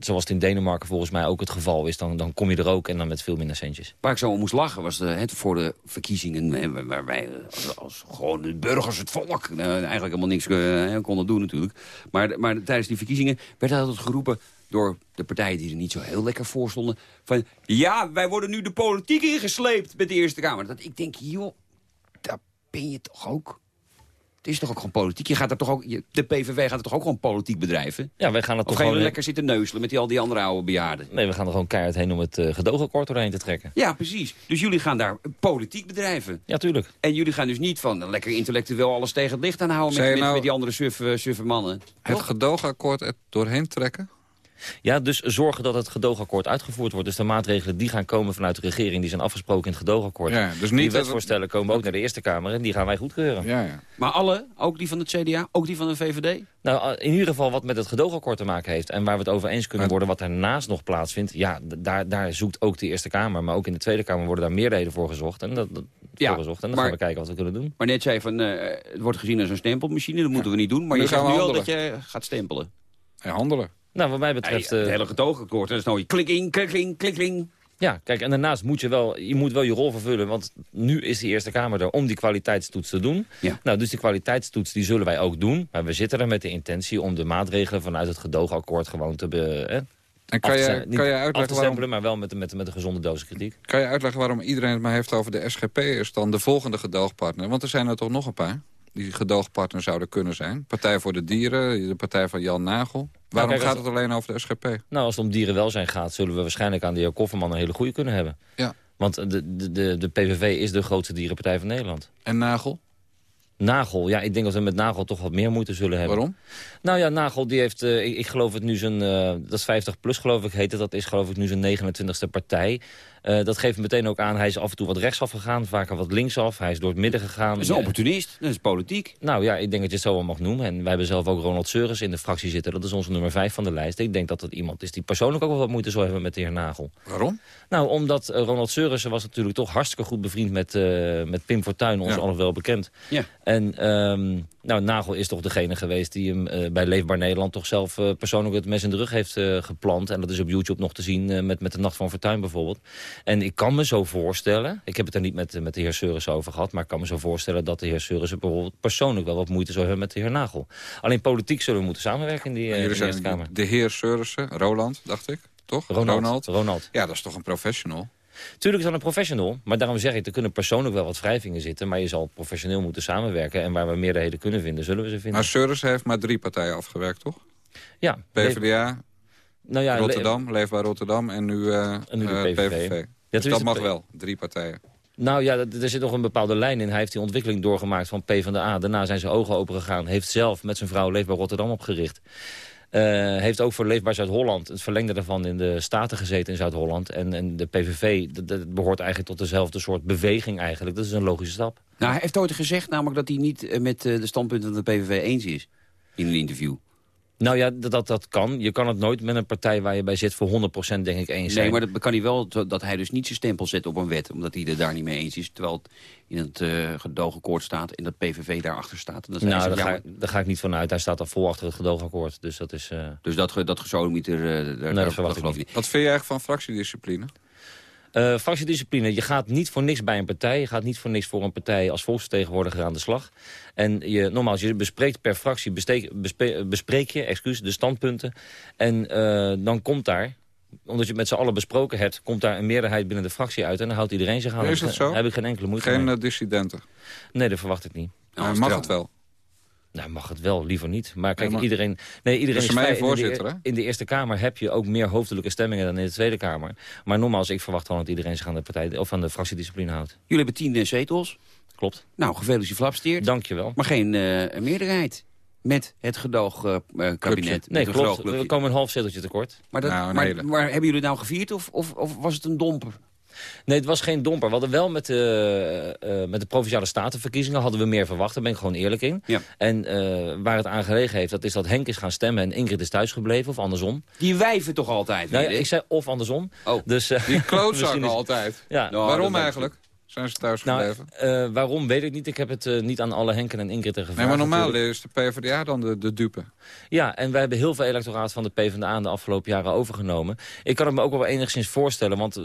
zoals het in Denemarken volgens mij ook het geval is... Dan, dan kom je er ook en dan met veel minder centjes. Waar ik zo om moest lachen was het voor de verkiezingen... waar wij als, als gewone burgers, het volk... eigenlijk helemaal niks konden doen natuurlijk. Maar, maar tijdens die verkiezingen werd altijd geroepen door de partijen die er niet zo heel lekker voor stonden... van ja, wij worden nu de politiek ingesleept met de Eerste Kamer. Dat ik denk, joh, daar ben je toch ook... Het is toch ook gewoon politiek? Je gaat er toch ook, je, de PVV gaat er toch ook gewoon politiek bedrijven? Ja, wij gaan of toch gewoon... lekker zitten neuzelen met die, al die andere oude bejaarden? Nee, we gaan er gewoon keihard heen om het uh, gedoogakkoord doorheen te trekken. Ja, precies. Dus jullie gaan daar politiek bedrijven. Ja, tuurlijk. En jullie gaan dus niet van uh, lekker intellectueel alles tegen het licht aanhouden... Met, met, nou, met die andere suffe, suffe mannen. Het Toch? gedoogakkoord er doorheen trekken? Ja, dus zorgen dat het gedoogakkoord uitgevoerd wordt. Dus de maatregelen die gaan komen vanuit de regering... die zijn afgesproken in het gedoogakkoord. Ja, dus die niet wetsvoorstellen komen ook naar de Eerste Kamer... en die gaan wij goedkeuren. Ja, ja. Maar alle, ook die van het CDA, ook die van de VVD? Nou, in ieder geval wat met het gedoogakkoord te maken heeft... en waar we het over eens kunnen worden wat daarnaast nog plaatsvindt... ja, daar, daar zoekt ook de Eerste Kamer. Maar ook in de Tweede Kamer worden daar meerderheden voor gezocht. En dat, dat Ja. En dan maar- gaan we kijken wat we kunnen doen. Maar net zei van, eh, het wordt gezien als een stempelmachine, dat moeten we niet doen. Maar Nu je zegt nu wel dat handelen. je gaat stempelen. En handelen. Nou, wat mij betreft... Het eh, hele gedoogakkoord, dat is nou je klikking, klikking, klikking. Ja, kijk, en daarnaast moet je wel, je moet wel je rol vervullen. Want nu is de Eerste Kamer er om die kwaliteitstoets te doen. Ja. Nou, dus die kwaliteitstoets die zullen wij ook doen. Maar we zitten er met de intentie om de maatregelen vanuit het gedoogakkoord gewoon te... Be, eh, En kan je, kan je af te uitleggen waarom, maar wel met, met, met een gezonde dosis kritiek. kan je uitleggen waarom iedereen het maar heeft over de SGP... is dan de volgende gedoogpartner? Want er zijn er toch nog een paar die gedoogpartner zouden kunnen zijn. Partij voor de Dieren, de partij van Jan Nagel. Waarom kijk, als- gaat het alleen over de SGP? Nou, als het om dierenwelzijn gaat, zullen we waarschijnlijk aan de heer Kofferman een hele goede kunnen hebben. Ja. Want de, de, de, de PVV is de grootste dierenpartij van Nederland. En Nagel? Nagel, ja, ik denk dat we met Nagel toch wat meer moeite zullen hebben. Waarom? Nou ja, Nagel, die heeft, eh, ik, ik geloof het nu zijn, eh, dat is 50 plus geloof ik heet het, dat is geloof ik nu zijn 29ste partij. Eh, dat geeft meteen ook aan, hij is af en toe wat rechtsaf gegaan, vaker wat linksaf. Hij is door het midden gegaan. Dat is een opportunist, dat is politiek. nou ja, ik denk dat je het zo wel mag noemen. En wij hebben zelf ook Ronald Seurens in de fractie zitten. Dat is onze nummer 5 van de lijst. Ik denk dat dat iemand is die persoonlijk ook wel wat moeite zou hebben met de heer Nagel. Waarom? Nou, omdat eh, Ronald Seurissen was natuurlijk toch hartstikke goed bevriend met, eh, met Pim Fortuyn, ons Ja. allen wel bekend. Ja. En ehm, nou, Nagel is toch degene geweest die hem bij Leefbaar Nederland toch zelf persoonlijk het mes in de rug heeft geplant. En dat is op YouTube nog te zien met, met de Nacht van Fortuyn bijvoorbeeld. En ik kan me zo voorstellen, ik heb het er niet met, met de heer Seurissen over gehad, maar ik kan me zo voorstellen dat de heer Seurissen bijvoorbeeld persoonlijk wel wat moeite zou hebben met de heer Nagel. Alleen politiek zullen we moeten samenwerken in die, eh, in de Eerste Kamer. de heer Seurissen, Roland, dacht ik. Toch? Ronald. Ronald. Ja, dat is toch een professional? Tuurlijk is dat een professional, maar daarom zeg ik... er kunnen persoonlijk wel wat wrijvingen zitten... maar je zal professioneel moeten samenwerken. En waar we meerderheden kunnen vinden, zullen we ze vinden. Maar Seurissen heeft maar drie partijen afgewerkt, toch? ja, PvdA, nou ja, Rotterdam, Leefbaar Rotterdam en nu, eh En nu de eh, PVV. PVV. Ja, Dus dat mag wel, drie partijen. Nou ja, er zit nog een bepaalde lijn in. Hij heeft die ontwikkeling doorgemaakt van PvdA. Daarna zijn zijn ogen open gegaan. Heeft zelf met zijn vrouw Leefbaar Rotterdam opgericht. Eh, heeft ook voor Leefbaar Zuid-Holland, het verlengde daarvan, in de Staten gezeten in Zuid-Holland. En, en de PVV, dat, dat behoort eigenlijk tot dezelfde soort beweging eigenlijk. Dat is een logische stap. Nou, hij heeft ooit gezegd namelijk dat hij niet met de standpunten van de PVV eens is. In een interview. Nou ja, dat, dat, dat kan. Je kan het nooit met een partij waar je bij zit voor 100% denk ik eens zijn. Nee, maar dat kan hij wel, dat hij dus niet zijn stempel zet op een wet. Omdat hij er daar niet mee eens is. Terwijl het in het eh gedoogakkoord staat en dat PVV daarachter staat. En dat nou, zegt, daar, ja, ga, maar- daar ga ik niet van uit. Hij staat al vol achter het gedoogakkoord. Dus dat is... eh, Dus dat, dat gesodemieter, eh daar, daar, dat verwacht ik geloof niet. Wat vind je eigenlijk van fractiediscipline? Eh, fractiediscipline, je gaat niet voor niks bij een partij. Je gaat niet voor niks voor een partij als volksvertegenwoordiger aan de slag. En je, nogmaals, je bespreekt per fractie, besteek- bespe- bespreek je, excuus, de standpunten. En eh, dan komt daar, omdat je het met z'n allen besproken hebt... komt daar een meerderheid binnen de fractie uit en dan houdt iedereen zich aan. Is dat Daar zo? heb ik geen enkele moeite Geen mee. eh, dissidenten? Nee, dat verwacht ik niet. Maar mag het wel? Nou, mag het wel, liever niet. Maar kijk, Nee, iedereen, nee, iedereen Dus is vrij. In de- voorzitter, in de Eerste Kamer heb je ook meer hoofdelijke stemmingen dan in de Tweede Kamer. Maar nogmaals, ik verwacht gewoon dat iedereen zich aan de, partij, of aan de fractiediscipline houdt. Jullie hebben tien eh, zetels. Klopt. Nou, gefeliciteerd. Dank je wel. Maar geen eh, meerderheid met het gedoogkabinet. Nee, klopt. We komen een half zeteltje tekort. Maar, dat, Nou, maar, maar hebben jullie het nou gevierd of, of, of was het een domper? Nee, het was geen domper. We hadden wel met de, eh, eh, met de Provinciale Statenverkiezingen hadden we meer verwacht. Daar ben ik gewoon eerlijk in. Ja. En eh, waar het aan gelegen heeft, dat is dat Henk is gaan stemmen en Ingrid is thuisgebleven. Of andersom. Die wijven toch altijd Nou, ja, hè? ik zei of andersom. Oh. Dus, eh, Die klootzakken is- altijd. Ja, Nou, Waarom eigenlijk? Zijn ze thuis Nou, gebleven? eh, waarom weet ik niet. Ik heb het niet aan alle Henken en Ingrid gevraagd. nee, maar normaal natuurlijk. is de PvdA dan de, de dupe. Ja, en wij hebben heel veel electoraat van de PvdA de afgelopen jaren overgenomen. Ik kan het me ook wel enigszins voorstellen, want...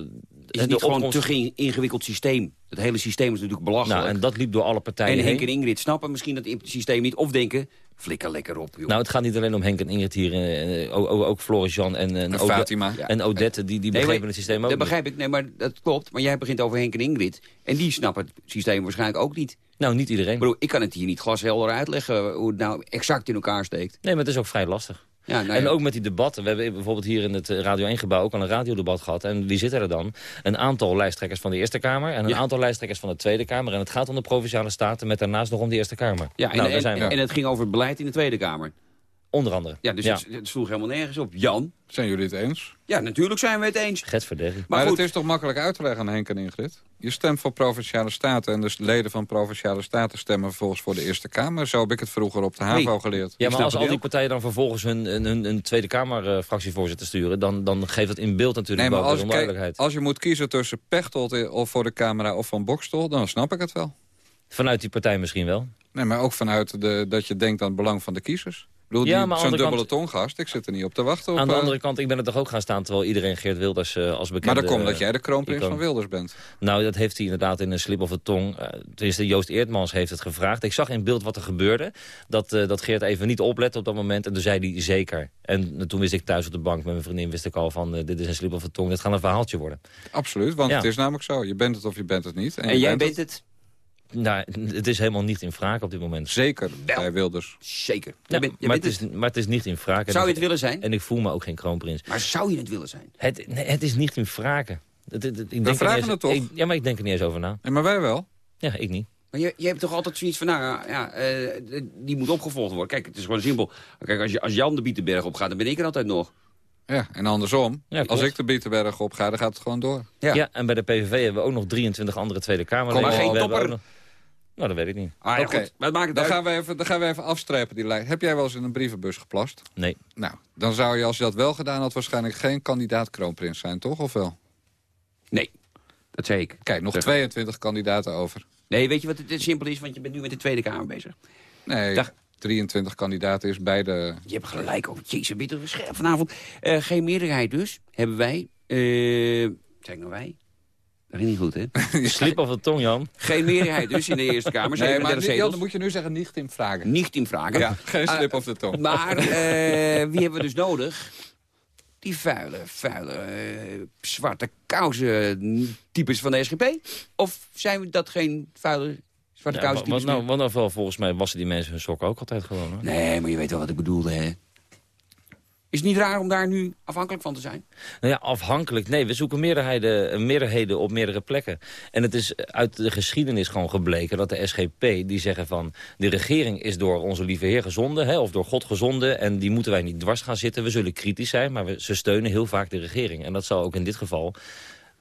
eh, Is het niet gewoon een te ge- ingewikkeld systeem? Het hele systeem is natuurlijk belachelijk. Nou, en dat liep door alle partijen en Henk heen. en Ingrid snappen misschien dat systeem niet. Of denken, flikker lekker op, joh. Nou, het gaat niet alleen om Henk en Ingrid hier. eh, ook, ook, ook Floris Jan en, en, Fatima. Ja. en Odette, die, die Nee, begrepen maar- het systeem ook dat niet. begrijp ik, nee, maar dat klopt. Maar jij begint over Henk en Ingrid. En die snappen het systeem waarschijnlijk ook niet. Nou, niet iedereen. Ik bedoel, ik kan het hier niet glashelder uitleggen hoe het nou exact in elkaar steekt. Nee, maar het is ook vrij lastig. Ja, nou En ook met die debatten. We hebben bijvoorbeeld hier in het eh, Radio 1-gebouw ook al een radiodebat gehad. En wie zitten er dan? Een aantal lijsttrekkers van de Eerste Kamer... en een Ja. aantal lijsttrekkers van de Tweede Kamer. En het gaat om de Provinciale Staten met daarnaast nog om de Eerste Kamer. Ja, en, nou, en het ging over het beleid in de Tweede Kamer. Onder andere. Ja, dus Ja. Het, het sloeg helemaal nergens op. Jan? Zijn jullie het eens? Ja, natuurlijk zijn we het eens. Gert Verderrie. Maar, Maar, goed, het is toch makkelijk uit te leggen aan Henk en Ingrid? Je stemt voor Provinciale Staten en de leden van Provinciale Staten stemmen vervolgens voor de Eerste Kamer. Zo heb ik het vroeger op de HAVO Nee. geleerd. Ja, maar als al die partijen dan vervolgens hun, hun, hun, hun Tweede Kamer eh, fractievoorzitter sturen... Dan, dan geeft dat in beeld natuurlijk Nee, maar wel als, kijk, als je moet kiezen tussen Pechtold i- of voor de camera of van Bokstol, dan snap ik het wel. Vanuit die partij misschien wel. Nee, maar ook vanuit de, dat je denkt aan het belang van de kiezers. Bedoel, Ja, die- maar aan zo'n de dubbele andere tonggast, ik zit er niet op te wachten. Op, Aan de eh, andere kant, ik ben er toch ook gaan staan... terwijl iedereen Geert Wilders eh, als bekende... maar dat komt dat jij de kroonprins icoon. van Wilders bent. Nou, dat heeft hij inderdaad in een slip of de tong. Uh, tenminste, Joost Eertmans heeft het gevraagd. Ik zag in beeld wat er gebeurde. Dat, eh, dat Geert even niet oplette op dat moment. En toen zei hij zeker. En eh, toen wist ik thuis op de bank met mijn vriendin... wist ik al van, eh, dit is een slip of de tong. Dit gaat een verhaaltje worden. Absoluut, want Ja. het is namelijk zo. Je bent het of je bent het niet. en jij bent het? Nou, het is helemaal niet in vraag op dit moment. Zeker bij Wilders. Zeker. Ja, bent, jij maar, het is, maar het is niet in vraag. En Zou je ik- het willen zijn? En ik voel me ook geen kroonprins. Maar zou je het willen zijn? Het, nee, het is niet in vraag. Er vragen eens- het toch? ik- ja, maar ik denk er niet eens over na. Maar wij wel. Ja, ik niet. Maar je, je hebt toch altijd zoiets van, nou ja, eh, die moet opgevolgd worden. Kijk, het is gewoon simpel. Kijk, als, je, als Jan de Bietenberg opgaat, dan ben ik er altijd nog. Ja, en andersom. Ja, als ik de Bietenberg op ga, dan gaat het gewoon door. Ja. Ja. en bij de PVV hebben we ook nog 23 andere Tweede Kamerleden. maar geen We topper? nog- Nou, dat weet ik niet. Ah, ja, goed. Maar het maakt het Dan gaan, we even, dan gaan we even afstrepen die lijst. Heb jij wel eens in een brievenbus geplast? Nee. Nou, dan zou je als je dat wel gedaan had... waarschijnlijk geen kandidaat kroonprins zijn, toch? Of wel? Nee, dat zei ik. Kijk, nog Zeg. 22 kandidaten over. Nee, weet je wat het simpel is? Want je bent nu met de Tweede Kamer bezig. Nee, Dag. 23 kandidaten is bij de... Je hebt gelijk over. Jezus, bitter scherp vanavond. Eh, geen meerderheid dus, hebben wij. Eh zeg nou wij? Dat ging niet goed, hè? Slip of de tong, Jan. Geen meerderheid dus in de Eerste Kamer. Nee, maar 37 Jan, dan moet je nu zeggen niet in vragen. Niet in vragen. Ja, geen slip Ah, of de tong. Maar eh, wie hebben we dus nodig? Die vuile, vuile, eh, zwarte kousen types van de SGP? Of zijn we dat geen vuile, zwarte Ja, kousen wat, types nou, meer? wat nou wel, volgens mij wassen die mensen hun sokken ook altijd gewoon. Hoor. Nee, maar je weet wel wat ik bedoelde, hè? Is het niet raar om daar nu afhankelijk van te zijn? Nou ja, afhankelijk. Nee, we zoeken meerderheden, meerderheden op meerdere plekken. En het is uit de geschiedenis gewoon gebleken dat de SGP die zeggen van... de regering is door onze lieve heer gezonden, hè, of door God gezonden... en die moeten wij niet dwars gaan zitten. We zullen kritisch zijn, maar we, ze steunen heel vaak de regering. En dat zal ook in dit geval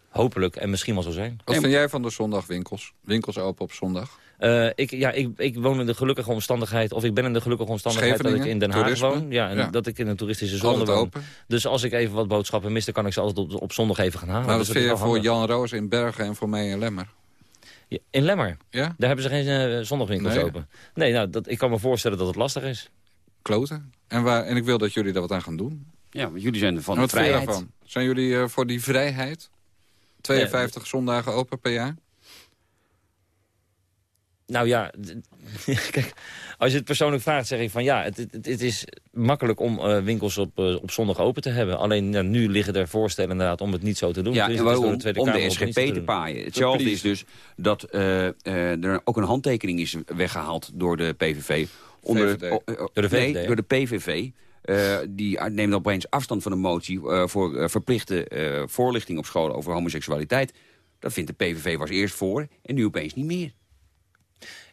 hopelijk en misschien wel zo zijn. Wat vind jij van de zondagwinkels? Winkels open op zondag? Eh, ik, ja, ik, ik woon in de gelukkige omstandigheid, of ik ben in de gelukkige omstandigheid dat ik in Den Haag toerisme. woon. Ja, en Ja. dat ik in een toeristische zone Altijd woon. open. Dus als ik even wat boodschappen mis, dan kan ik ze altijd op, op zondag even gaan halen. Nou, Dus dat dat vind is je voor handig. Jan Roos in Bergen en voor mij in Lemmer. Ja, In Lemmer? Ja? Daar hebben ze geen eh, zondagwinkels Nee. open. Nee, nou, dat, ik kan me voorstellen dat het lastig is. Kloten. En, waar, en ik wil dat jullie daar wat aan gaan doen. Ja, want jullie zijn van En de wat vrijheid. daarvan? Zijn jullie eh, voor die vrijheid? 52 zondagen open per jaar? Nou ja, kijk, als je het persoonlijk vraagt, zeg ik van ja, het, het, het is makkelijk om eh, winkels op, eh, op zondag open te hebben. Alleen ja, nu liggen er voorstellen inderdaad om het niet zo te doen. Ja, Dus door waarom? Tweede Om de Kamer SGP te paaien. Hetzelfde is dus dat eh, eh, er ook een handtekening is weggehaald door de PVV. Onder oh, eh, Door de nee, VVD. door de PVV. Eh, die neemt opeens afstand van een motie eh, voor verplichte eh, voorlichting op scholen over homoseksualiteit. Dat vindt de PVV was eerst voor en nu opeens niet meer.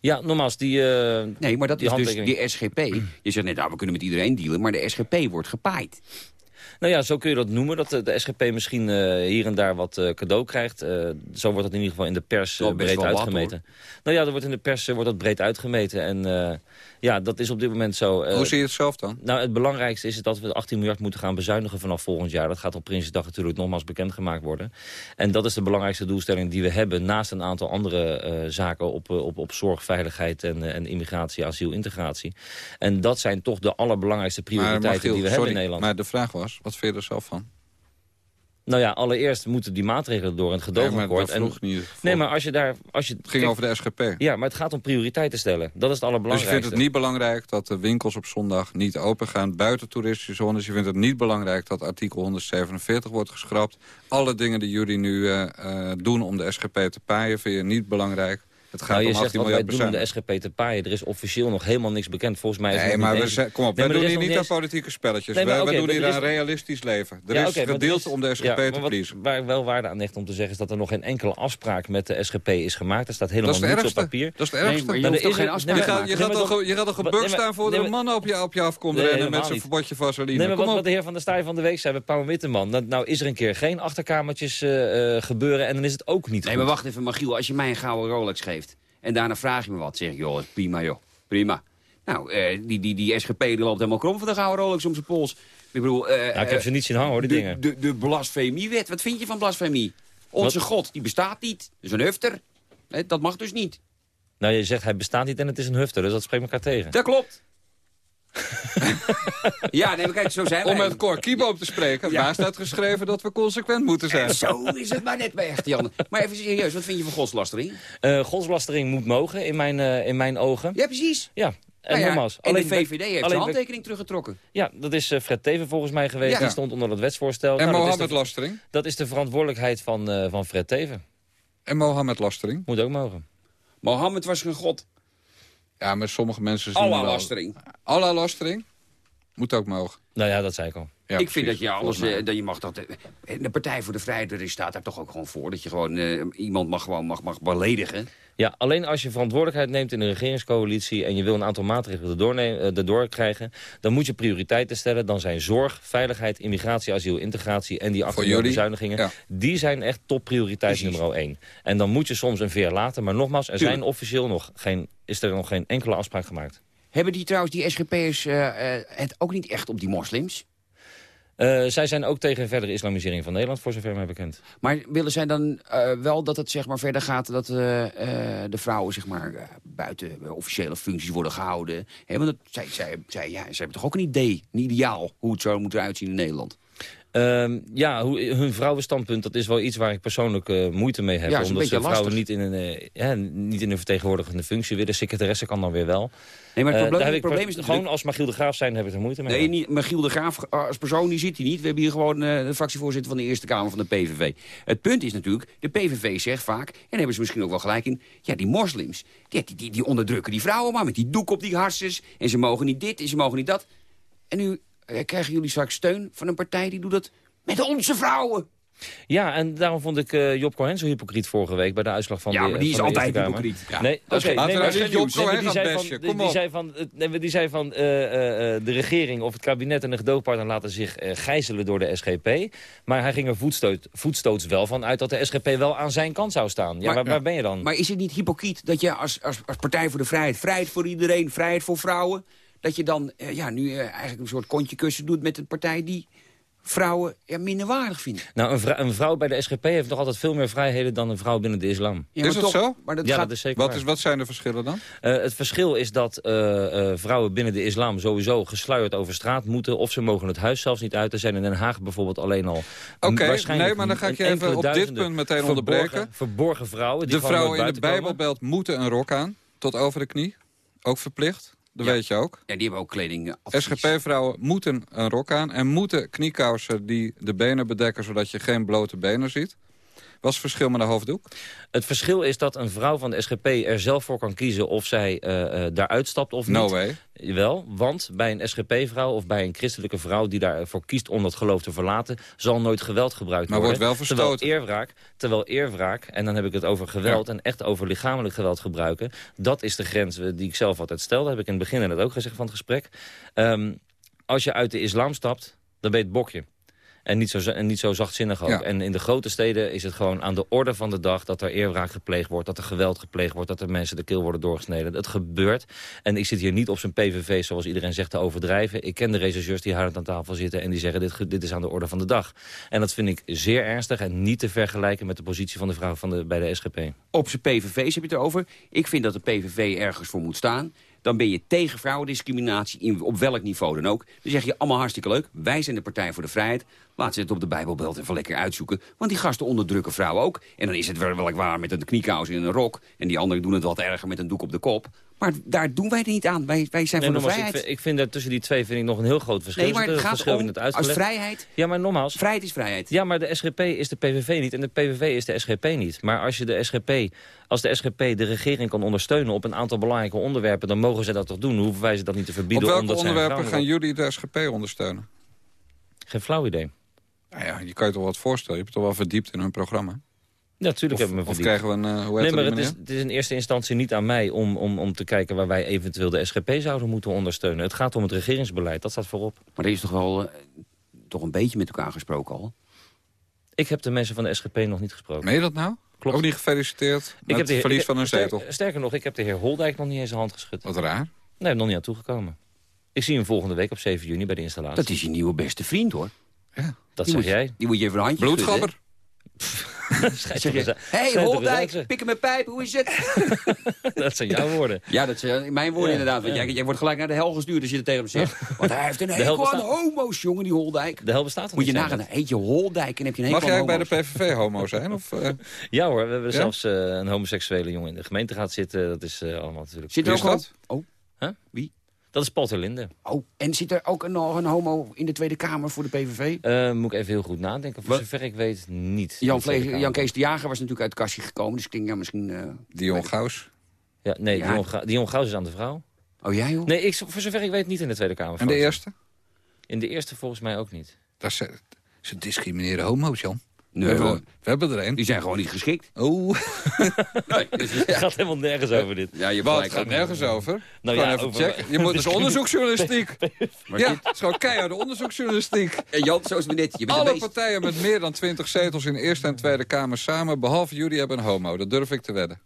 Ja, nogmaals, die... eh, Nee, maar dat die is dus die SGP. Je zegt net, nou, we kunnen met iedereen dealen, maar de SGP wordt gepaaid. Nou ja, zo kun je dat noemen. Dat de, SGP misschien eh, hier en daar wat eh, cadeau krijgt. Eh, zo wordt dat in ieder geval in de pers breed wat, uitgemeten. nou ja, er wordt in de pers wordt dat breed uitgemeten. En ja, dat is op dit moment zo. Hoe zie je het zelf dan? Nou, het belangrijkste is dat we 18 miljard moeten gaan bezuinigen vanaf volgend jaar. Dat gaat op Prinsjesdag natuurlijk nogmaals bekendgemaakt worden. En dat is de belangrijkste doelstelling die we hebben... naast een aantal andere zaken op, op, op zorg, veiligheid en, en immigratie, asiel, integratie. En dat zijn toch de allerbelangrijkste prioriteiten die we sorry, hebben in Nederland. Maar de vraag was, wat vind je er zelf van? Nou ja, allereerst moeten die maatregelen door het Nee, maar gedoogakkoord. dat vroeg niet. Nee, maar als je daar... Als je, Het ging over de SGP. Ja, maar het gaat om prioriteiten stellen. Dat is het Dus je allerbelangrijkste. vindt het niet belangrijk dat de winkels op zondag niet open gaan buiten toeristische zones. Je vindt het niet belangrijk dat artikel 147 wordt geschrapt. Alle dingen die jullie nu eh, eh, doen om de SGP te paaien vind je niet belangrijk. Het gaat nou, je om zegt 18 wat wij miljard doen om de. SGP te paaien. Er is officieel nog helemaal niks bekend. Volgens mij is het Nee, nog maar niet we zijn, kom op, Nee, wij maar er doen hier niet aan eens- politieke spelletjes. Nee, maar oké, doen hier er is- aan realistisch leven. Er Ja, is gedeeld is- om de SGP ja, te wat- pleasen. Waar ik wel waarde aan hecht om te zeggen... is dat er nog geen enkele afspraak met de SGP is gemaakt. Er staat helemaal niets op papier. Dat is het ergste. maar je Nou, hoeft er toch is geen afspraak Je gaat, je gaat, ge- je gaat Wat- gebukt staan voor er maar- man op je, op je af komt Nee, rennen helemaal met zijn niet. verbodje vaseline. Nee, maar Kom wat, de heer van der Staaij van de Week zei bij Pauw Witteman... Dat, nou is er een keer geen achterkamertjes eh, eh, gebeuren en dan is het ook niet Nee, maar wacht even, Magiel. Als je mij een gouden Rolex geeft en daarna vraag je me wat, zeg ik, joh, prima joh, prima. Nou, eh, die, die, die SGP die loopt helemaal krom van de gouden Rolex om zijn pols. Ik bedoel... eh, Nou, ik heb ze niet zien hangen hoor, die de, dingen. De, de blasfemiewet, wat vind je van blasfemie? Onze Wat? god, die bestaat niet. Dat is een hufter. Hè, dat mag dus niet. Nou, je zegt hij bestaat niet en het is een hufter, dus dat spreekt elkaar tegen. Dat klopt. ja, nee, maar kijk, zo zijn wij. Om met Cor Kiebo op te spreken, Ja. daar staat geschreven dat we consequent moeten zijn. En zo is het maar net bij echte Jan. Maar even serieus, wat vind je van godslastering? Eh godslastering moet mogen, in mijn, eh, in mijn ogen. Ja, precies. Ja, en Nou ja, nogmaals. en de alleen- VVD heeft zijn alleen- handtekening teruggetrokken. Ja, dat is eh, Fred Teven volgens mij geweest. Ja. Die stond onder dat wetsvoorstel. En Nou, dat, is de, Mohammed-lastering? dat is de verantwoordelijkheid van, eh, van Fred Teven. En Mohammed-lastering? Moet ook mogen. Mohammed was geen god. Ja, maar sommige mensen zien wel... Allah-lastering. Allah-lastering? Moet ook mogen. Nou ja, dat zei ik al. Ja, ik vind dat je alles, eh, dat je mag dat... eh, de Partij voor de Vrijheid die staat daar toch ook gewoon voor. Dat je gewoon eh, iemand mag gewoon mag, mag beledigen. Ja, alleen als je verantwoordelijkheid neemt in een regeringscoalitie... en je wil een aantal maatregelen erdoor, krijgen... dan moet je prioriteiten stellen. Dan zijn zorg, veiligheid, immigratie, asiel, integratie... en die achterbezuinigingen, Ja. die zijn echt topprioriteit nummer één. En dan moet je soms een veer laten. Maar nogmaals, er Tuurlijk. zijn officieel nog geen, is er nog geen enkele afspraak gemaakt. Hebben die trouwens, die SGP'ers, eh, eh, het ook niet echt op die moslims? Eh, zij zijn ook tegen verdere islamisering van Nederland, voor zover mij bekend. Maar willen zij dan wel dat het zeg maar, verder gaat... dat de vrouwen zeg maar, buiten officiële functies worden gehouden? Want dat, zij, zij, zij, ja, zij hebben toch ook een idee, een ideaal... hoe het zou moeten uitzien in Nederland? Ehm, ja, hoe, hun vrouwenstandpunt, dat is wel iets waar ik persoonlijk eh, moeite mee heb. Ja, omdat ze vrouwen lastig. niet in, een, eh, ja, niet in een vertegenwoordigende functie willen. De secretaresse kan dan weer wel. Nee, maar het Eh, probleem, het is natuurlijk... Gewoon als Magiel de Graaf zijn, heb ik er moeite mee. Nee, niet, Michiel de Graaf als persoon die zit hij niet. We hebben hier gewoon de fractievoorzitter van de Eerste Kamer van de PVV. Het punt is natuurlijk, de PVV zegt vaak... en daar hebben ze misschien ook wel gelijk in... ja, die moslims, die, die, die, onderdrukken die vrouwen maar... met die doek op die harses. En ze mogen niet dit en ze mogen niet dat. En nu krijgen jullie straks steun van een partij die doet dat met onze vrouwen. Ja, en daarom vond ik eh, Job Cohen zo hypocriet vorige week bij de uitslag van Ja, de maar die is van de altijd hypocriet. Ja. Nee, is oké, nee, maar- Job Cohen die zei van- die- Die zei van, eh, nee, die zei van eh, eh, eh, de regering of het kabinet en de gedoogpartner laten zich eh, gijzelen door de SGP. Maar hij ging er voetstoot, voetstoots wel van uit dat de SGP wel aan zijn kant zou staan. Ja, Maar- waar, waar ben je dan? Maar is het niet hypocriet dat je als, als, als Partij voor de Vrijheid... vrijheid voor iedereen, vrijheid voor vrouwen... dat je dan eh, ja, nu eh, eigenlijk een soort kontje kussen doet met een partij die vrouwen ja, minderwaardig vinden. Nou, een, vrou- een vrouw bij de SGP heeft nog altijd veel meer vrijheden dan een vrouw binnen de islam. Ja, is toch- zo? Maar dat ja, gaat, dat is zeker Wat, is, wat zijn de verschillen dan? Eh, het verschil is dat eh, eh, vrouwen binnen de islam sowieso gesluierd over straat moeten. Of ze mogen het huis zelfs niet uit. Er zijn in Den Haag bijvoorbeeld alleen al Oké, nee, maar dan ga ik je even op dit punt meteen onderbreken. Verborgen vrouwen die De vrouwen in de. Bijbelbelt moeten een rok aan, tot over de knie. Ook verplicht, dat Ja. weet je ook. ja, die hebben ook kleding. eh. SGP-vrouwen moeten een rok aan en moeten kniekousen die de benen bedekken... zodat je geen blote benen ziet. Wat is het verschil met een hoofddoek? Het verschil is dat een vrouw van de SGP er zelf voor kan kiezen of zij eh eh, daaruit stapt of No niet. way. Jawel, want bij een SGP-vrouw of bij een christelijke vrouw... die daarvoor kiest om dat geloof te verlaten... zal nooit geweld gebruikt Maar worden. wordt wel terwijl verstoten. eerwraak, terwijl eerwraak, en dan heb ik het over geweld... en echt over lichamelijk geweld gebruiken... dat is de grens eh, die ik zelf altijd stel. Dat heb ik in het begin net ook gezegd van het gesprek. Ehm, als je uit de islam stapt, dan ben je het bokje. En niet, zo, en niet zo zachtzinnig ook. Ja. En in de grote steden is het gewoon aan de orde van de dag... dat er eerwraak gepleegd wordt, dat er geweld gepleegd wordt... dat er mensen de keel worden doorgesneden. Het gebeurt. En ik zit hier niet op zijn PVV, zoals iedereen zegt, te overdrijven. Ik ken de regisseurs die huilend aan tafel zitten... en die zeggen, dit, dit is aan de orde van de dag. En dat vind ik zeer ernstig en niet te vergelijken... met de positie van de vrouw van de, bij de SGP. Op zijn PVV's heb je het erover. Ik vind dat de PVV ergens voor moet staan. Dan ben je tegen vrouwendiscriminatie, in, op welk niveau dan ook. Dan zeg je allemaal hartstikke leuk. Wij zijn de Partij voor de Vrijheid. Laat ze het op de Bijbelbelt even lekker uitzoeken. Want die gasten onderdrukken vrouwen ook. En dan is het wel waar met een kniekous in een rok. En die anderen doen het wat erger met een doek op de kop. Maar daar doen wij het niet aan. Wij, wij zijn Nee, voor de ik, vrijheid. vind, ik vind dat tussen die twee vind ik nog een heel groot verschil. Nee, maar het gaat verschil om, in het als vrijheid... Ja, maar nogmaals, Vrijheid is vrijheid. Ja, maar de SGP is de PVV niet en de PVV is de SGP niet. Maar als, je de SGP, als de SGP de regering kan ondersteunen op een aantal belangrijke onderwerpen... dan mogen ze dat toch doen. Hoeven wij ze dat niet te Op verbieden. welke omdat zij een onderwerpen gaan jullie de SGP ondersteunen? Geen flauw idee. Nou ja, je kan je toch wat voorstellen. Je hebt toch wel verdiept in hun programma? Ja, natuurlijk Of, hebben we of me verdiept. krijgen we een, eh, hoe Nee, maar dat, het is, het is in eerste instantie niet aan mij om, om, om te kijken... waar wij eventueel de SGP zouden moeten ondersteunen. Het gaat om het regeringsbeleid, dat staat voorop. Maar er is toch wel eh, toch een beetje met elkaar gesproken al? Ik heb de mensen van de SGP nog niet gesproken. Meen je dat nou? Klopt. Ook niet gefeliciteerd met Ik heb het de heer- verlies ik- van een sterk- zetel. Sterker nog, ik heb de heer Holdijk nog niet eens een hand geschud. Wat raar. Nee, nog niet aan toegekomen. Ik zie hem volgende week op 7 juni bij de installatie. Dat is je nieuwe beste vriend, hoor. Dat Die zeg moet, jij. Die moet je even een handje Bloedgabber. Eens- hey, Holdijk, pikken mijn pijp, hoe is het? Dat zijn jouw woorden. Ja, dat zijn mijn woorden Ja, inderdaad. Want ja. jij, jij wordt gelijk naar de hel gestuurd als je het tegen hem zegt. Want hij heeft een hekel aan homo's, jongen, die Holdijk. De hel bestaat er Moet je nagaan, heet je Holdijk en heb je een hekel Mag jij bij de. PVV homo zijn? Of, eh, Ja hoor, we hebben Ja? zelfs eh, een homoseksuele jongen in de gemeenteraad zitten. Dat is eh, allemaal natuurlijk... Zit er ook dat? Oh, Huh? Wie? Dat is Paul ter Linde. Oh, en zit er ook een, nog een homo in de Tweede Kamer voor de PVV? Eh, moet ik even heel goed nadenken. Voor Wat? zover ik weet, niet. Jan. Jan Kees de Jager was natuurlijk uit het kastje gekomen. Dus ik denk, ja, misschien... eh, Dion Gaus. Ja, nee, Ja. Dion, Ga Dion Gauws is aan de vrouw. Oh, jij joh? Nee, ik, voor zover ik weet niet in de Tweede Kamer. En de eerste? In de eerste volgens mij ook niet. Dat ze, ze discrimineren homo's, Jan. Nee, we, hebben, we er een. Die zijn gewoon niet geschikt. Oh, Nee, dus- Het gaat helemaal nergens over dit. ja, je wat gelijk. gaat nergens over? Nou Gewoon ja, even over- checken. Je moet dus onderzoeksjournalistiek. Maar Ja, het is gewoon keiharde onderzoeksjournalistiek. En Jan, zo is het net. Je bent Alle partijen met meer dan 20 zetels in Eerste en Tweede Kamer samen, behalve jullie, hebben een homo. Dat durf ik te wedden.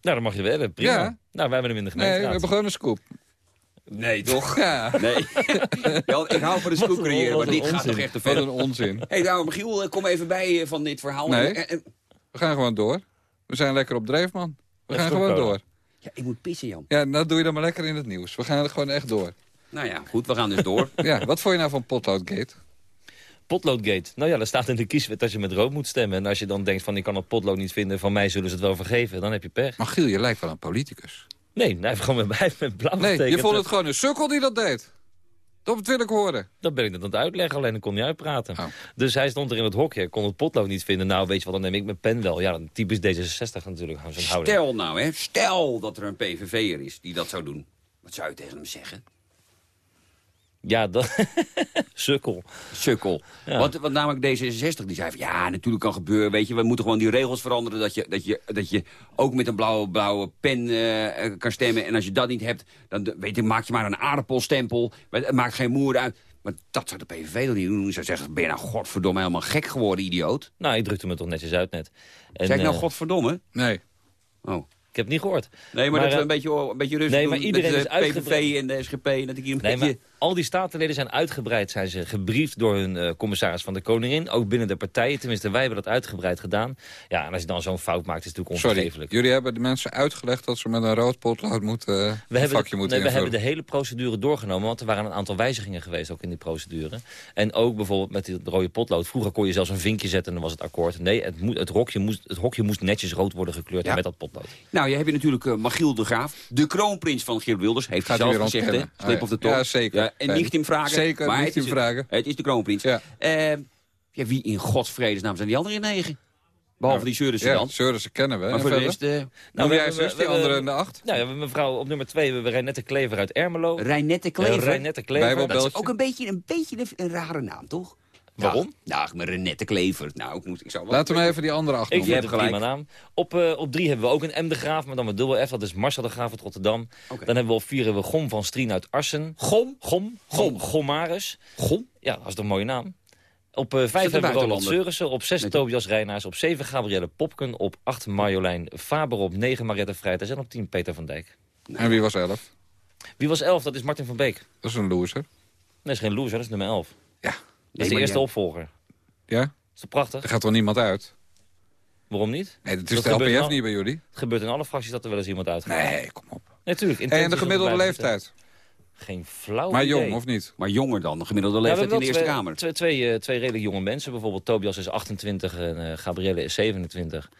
Nou, dan mag je wedden. Prima. Ja. Nou, wij hebben hem in de Nee, we hebben gewoon een scoop. Nee, toch? Ja, Nee. Jan, ik hou van de scoop creëren, maar Wat dit gaat toch echt te wat ver. een onzin. Hé, hey, nou, Michiel, eh, kom even bij eh, van dit verhaal. Nee. En- en- We gaan gewoon door. We zijn lekker op dreef, man. We Ja, gaan gewoon door. ja, ik moet pissen, Jan. Ja, nou doe je dan maar lekker in het nieuws. We gaan er gewoon echt door. Nou ja, goed, we gaan dus door. Ja, wat vond je nou van Potloodgate? Potloodgate. Nou ja, er staat in de kieswet dat je met rood moet stemmen. En als je dan denkt van ik kan het potlood niet vinden, van mij zullen ze het wel vergeven, dan heb je pech. Maar Giel, je lijkt wel een politicus. Nee, hij heeft gewoon met, hij heeft met blauw Nee, je vond het gewoon een sukkel die dat deed. Dat wil ik horen. Dat ben ik net aan het uitleggen, alleen dan kon hij uitpraten. Oh. Dus hij stond er in het hokje, kon het potlood niet vinden. Nou, weet je wat, dan neem ik mijn pen wel. Ja, dan typisch D66 natuurlijk. Stel nou, hè, stel dat er een PVV'er is die dat zou doen. Wat zou je tegen hem zeggen? Ja, dat... Sukkel. Sukkel. Ja. Want, want namelijk D66 die zei van ja, natuurlijk kan gebeuren. Weet je, we moeten gewoon die regels veranderen. Dat je, dat je, dat je ook met een blauwe, blauwe pen eh, kan stemmen. En als je dat niet hebt, dan weet je, maak je maar een aardappelstempel. Maar Het maakt geen moer uit. Maar dat zou de PVV dan niet doen. Die zou zeggen, ben je nou godverdomme helemaal gek geworden, idioot? Nou, ik drukte me toch netjes uit net. En, zeg ik nou eh, godverdomme? Nee. Oh. Ik heb het niet gehoord. Nee, maar, Maar, dat we eh, een beetje, een beetje rustig nee, maar iedereen met is de PVV uitgebreid. en de SGP. En dat ik hier een Nee, maar beetje... al die statenleden zijn uitgebreid, zijn ze gebriefd door hun eh, commissaris van de Koningin. Ook binnen de partijen, tenminste wij hebben dat uitgebreid gedaan. Ja, en als je dan zo'n fout maakt, is het natuurlijk Sorry, onvergeeflijk. jullie hebben de mensen uitgelegd dat ze met een rood potlood moeten, eh, We een hebben, vakje de, moeten nee, we hebben de hele procedure doorgenomen, want er waren een aantal wijzigingen geweest ook in die procedure. En ook bijvoorbeeld met het rode potlood. Vroeger kon je zelfs een vinkje zetten en dan was het akkoord. Nee, het, moet, het, hokje, moest, het hokje moest netjes rood worden gekleurd Ja. met dat potlood. Nou, je hebt natuurlijk eh, Magiel de Graaf, de kroonprins van Geert Wilders. Heeft hij Gaat zelf gezegd, hè? Slip of de tong. Ja, zeker. Ja, en Nee. niet in vragen. Zeker, maar niet is, vragen. Het is de kroonprins. Ja. Eh, ja, wie in godsvredesnaam zijn die andere negen? Behalve die Seurissen Ja, dan. Seurissen kennen we. Maar En voor de verder? rest... eh, Nou, jij we- die andere in de acht. Nou, we hebben mevrouw op nummer twee, we hebben Reinette Klever uit Ermelo. Reinette Klever. Reinette Klever. Dat is ook een beetje een, beetje een, een rare naam, toch? Waarom? Ja, nou, maar Renette Klever. Nou, ik, moet, ik zou wel... Laten we even die andere acht Ik een gelijk. prima naam. Op, eh, op drie hebben we ook een M de Graaf, maar dan met dubbel F. Dat is Marcel de Graaf uit Rotterdam. Dan hebben we op vier hebben we Gom van Strien uit Arsen. Gom? Gom? Gom. Gomaris. Gom? Ja, dat is toch een mooie naam. Op eh, vijf hebben we Roland? Seurissen. Op zes Tobias Reinaars. Op zeven Gabrielle Popken. Op acht Marjolein Faber. Op negen Mariette Vrijters. En op tien Peter van Dijk. En wie was elf? Wie was elf? Dat is Martin van Beek. Dat is een loser. Nee, dat is geen loser. Dat is nummer elf. Ja. Dat is de eerste ja. opvolger. Ja? Is toch prachtig? Er gaat wel niemand uit? Waarom niet? Nee, dat is Dat de LPF niet bij jullie. Het gebeurt in alle fracties dat er wel eens iemand uitgaat. Nee, kom op. Natuurlijk. En de gemiddelde leeftijd? Geen flauw Maar idee. jong, of niet? Maar jonger dan, de gemiddelde leeftijd in de Eerste twee, Kamer. Twee, twee, eh, twee redelijk jonge mensen. Bijvoorbeeld Tobias is 28 en eh, Gabrielle is 27.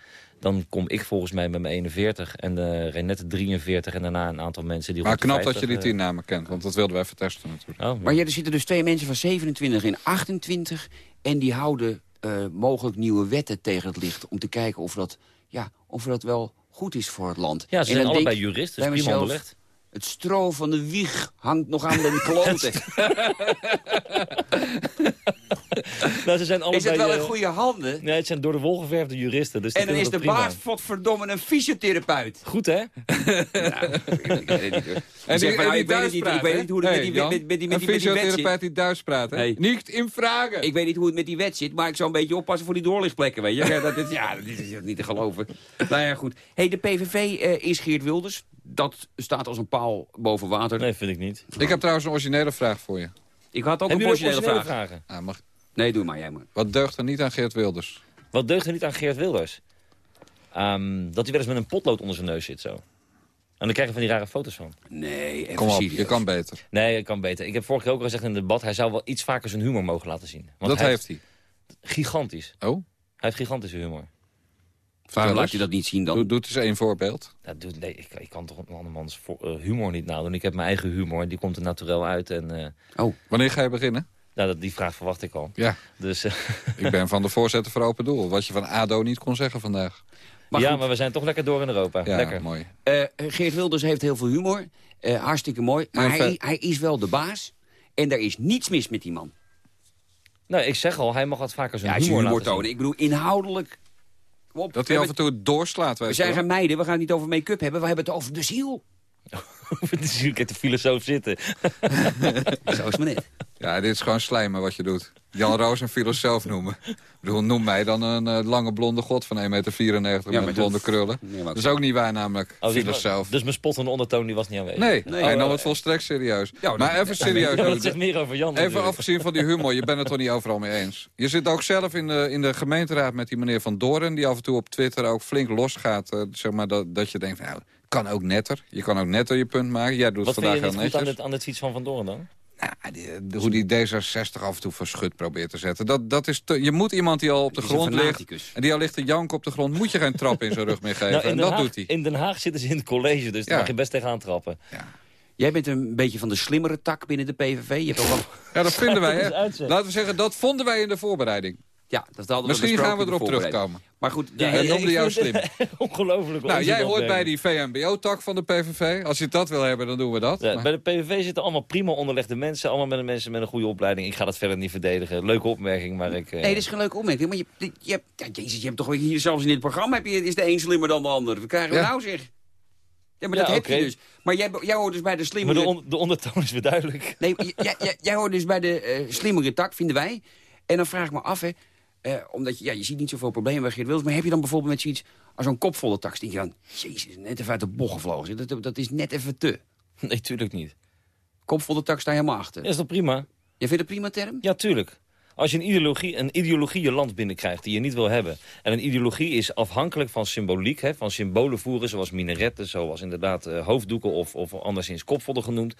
Dan kom ik volgens mij met mijn 41 en uh, Renette 43 en daarna een aantal mensen die Maar knap dat 50, je die tien namen kent, want dat wilden we even testen natuurlijk. oh, Maar ja, er zitten dus twee mensen van 27 en 28... en die houden eh, mogelijk nieuwe wetten tegen het licht... om te kijken of dat, ja, of dat wel goed is voor het land. Ja, En ze zijn allebei juristen, bij dus prima mezelf, onderlegd. Het stro van de wieg hangt nog aan de klanten. Nou, ze zijn allebei, is het wel in eh, goede handen? Nee, het zijn door de wol geverfde juristen. Dus die En dan is de baas, godverdomme, een fysiotherapeut. Goed, hè? Ik weet het niet, hoor. En die, ik weet niet, ik weet niet hoe het met die- Hey, met- die- met Een die- met die wet zit. fysiotherapeut die Duits praat, hè? Hey. Niet in vragen. Ik weet niet hoe het met die wet zit, maar ik zou een beetje oppassen voor die doorlichtplekken, weet je. Ja, dat is, ja, dat is niet te geloven. Nou ja, goed. hey, de PVV eh, is Geert Wilders. Dat staat als een paal boven water. Nee, vind ik niet. Ik heb trouwens een originele vraag voor je. Ik had ook Hebben een ook originele vraag. vragen? Ah, mag... Nee, doe maar, jij maar. Wat deugt er niet aan Geert Wilders? Wat deugt er niet aan Geert Wilders? Ehm, dat hij wel eens met een potlood onder zijn neus zit zo. En dan krijg je van die rare foto's van. Nee, even Kom op, serieus. je kan beter. Nee, ik kan beter. Ik heb vorige keer ook al gezegd in het debat... hij zou wel iets vaker zijn humor mogen laten zien. Want dat heeft hij. Gigantisch. Oh? Hij heeft gigantische humor. Waarom laat je dat niet zien dan? Doe, doe het eens één voorbeeld. Dat doet, nee, ik, ik kan toch een andermans eh, humor niet nadoen. Ik heb mijn eigen humor en die komt er naturel uit. En, eh, Oh. Wanneer ga je beginnen? Nou, dat, die vraag verwacht ik al. Ja, Dus, eh, ik ben van de voorzitter voor Open Doel. Wat je van ADO niet kon zeggen vandaag. Maar ja, goed. maar we zijn toch lekker door in Europa. Ja, lekker. mooi. Eh, Geert Wilders heeft heel veel humor. Eh, hartstikke mooi. Maar hij, hij is wel de baas. En er is niets mis met die man. Nou, ik zeg al, hij mag wat vaker zijn Ja, humor, humor laten zien. tonen. Ik bedoel, inhoudelijk... Op, Dat hij af en toe doorslaat. We zijn geen meiden, we gaan het niet over make-up hebben. We hebben het over de ziel. Het is natuurlijk de filosoof zitten. Zo is het maar net. Ja, dit is gewoon slijmen wat je doet. Jan Roos een filosoof noemen. Ik bedoel, noem mij dan een eh, lange blonde god van 1,94 meter met dat- blonde krullen. Nee, Dat is ook niet waar namelijk, Oh, dus, filosoof. dus mijn spottende ondertoon die was niet aanwezig. Nee, Nee, hij oh, nam eh, het volstrekt serieus. Ja, maar even serieus. Ja, dat zegt meer over Jan Even natuurlijk. afgezien van die humor, je bent het toch niet overal mee eens. Je zit ook zelf in de, in de gemeenteraad met die meneer Van Doren... die af en toe op Twitter ook flink losgaat. eh, zeg maar, dat, dat je denkt, nou, kan ook netter. Je kan ook netter je punt maken. Jij doet Wat je vandaag heel goed aan netjes. het, aan het fiets van Van dan? Ja, die- hoe die D66 af en toe voor schut probeert te zetten. Dat, dat is te- je moet iemand die al op de grond ligt... en die al ligt te janken op de grond... moet je geen trap in zijn rug meer geven. Nou, in, en Den dat Haag, doet hij. in Den Haag zitten ze in het college, dus daar Ja. mag je best tegenaan trappen. Jij bent een beetje van de slimmere tak binnen de PVV. Je hebt ook wel... Ja, dat vinden wij. Hè. Laten we zeggen, dat vonden wij in de voorbereiding. Ja, dat hadden we Misschien gaan we de erop terugkomen. Maar goed, Ja, Hij noemde jou slim. Ongelooflijk. Nou, jij hoort bij die VMBO-tak van de PVV. Als je dat wil hebben, dan doen we dat. Ja, Maar- bij de PVV zitten allemaal prima onderlegde mensen. Allemaal met mensen met een goede opleiding. Ik ga dat verder niet verdedigen. Leuke opmerking, maar ik... eh, Nee, dat is geen leuke opmerking. Maar je, je, hebt, ja, jezus, je hebt toch hier zelfs in dit programma heb je, is de een slimmer dan de ander. Krijgen we Ja. nou zeg? Ja, maar Ja, dat heb je dus. Maar jij, jij hoort dus bij de Maar slimmere... de, on- de ondertoon is weer duidelijk. Nee, j- jij, jij, jij hoort dus bij de eh, slimmere tak, vinden wij. En dan vraag ik me af, hè, eh, omdat je, ja, je ziet niet zoveel problemen bij Geert Wilders... maar heb je dan bijvoorbeeld met zoiets als zo'n kopvolle tak... denk je dan, jezus, net even uit de bocht gevlogen. Dat, dat is net even te. Nee, tuurlijk niet. Kopfoldertak sta je helemaal achter. Dat is toch prima? Je vindt het prima term? Ja, tuurlijk. Als je een ideologie, een ideologie je land binnenkrijgt die je niet wil hebben... en een ideologie is afhankelijk van symboliek, hè, van symbolen voeren... zoals minaretten, zoals inderdaad eh, hoofddoeken of, of anderszins kopvodden genoemd...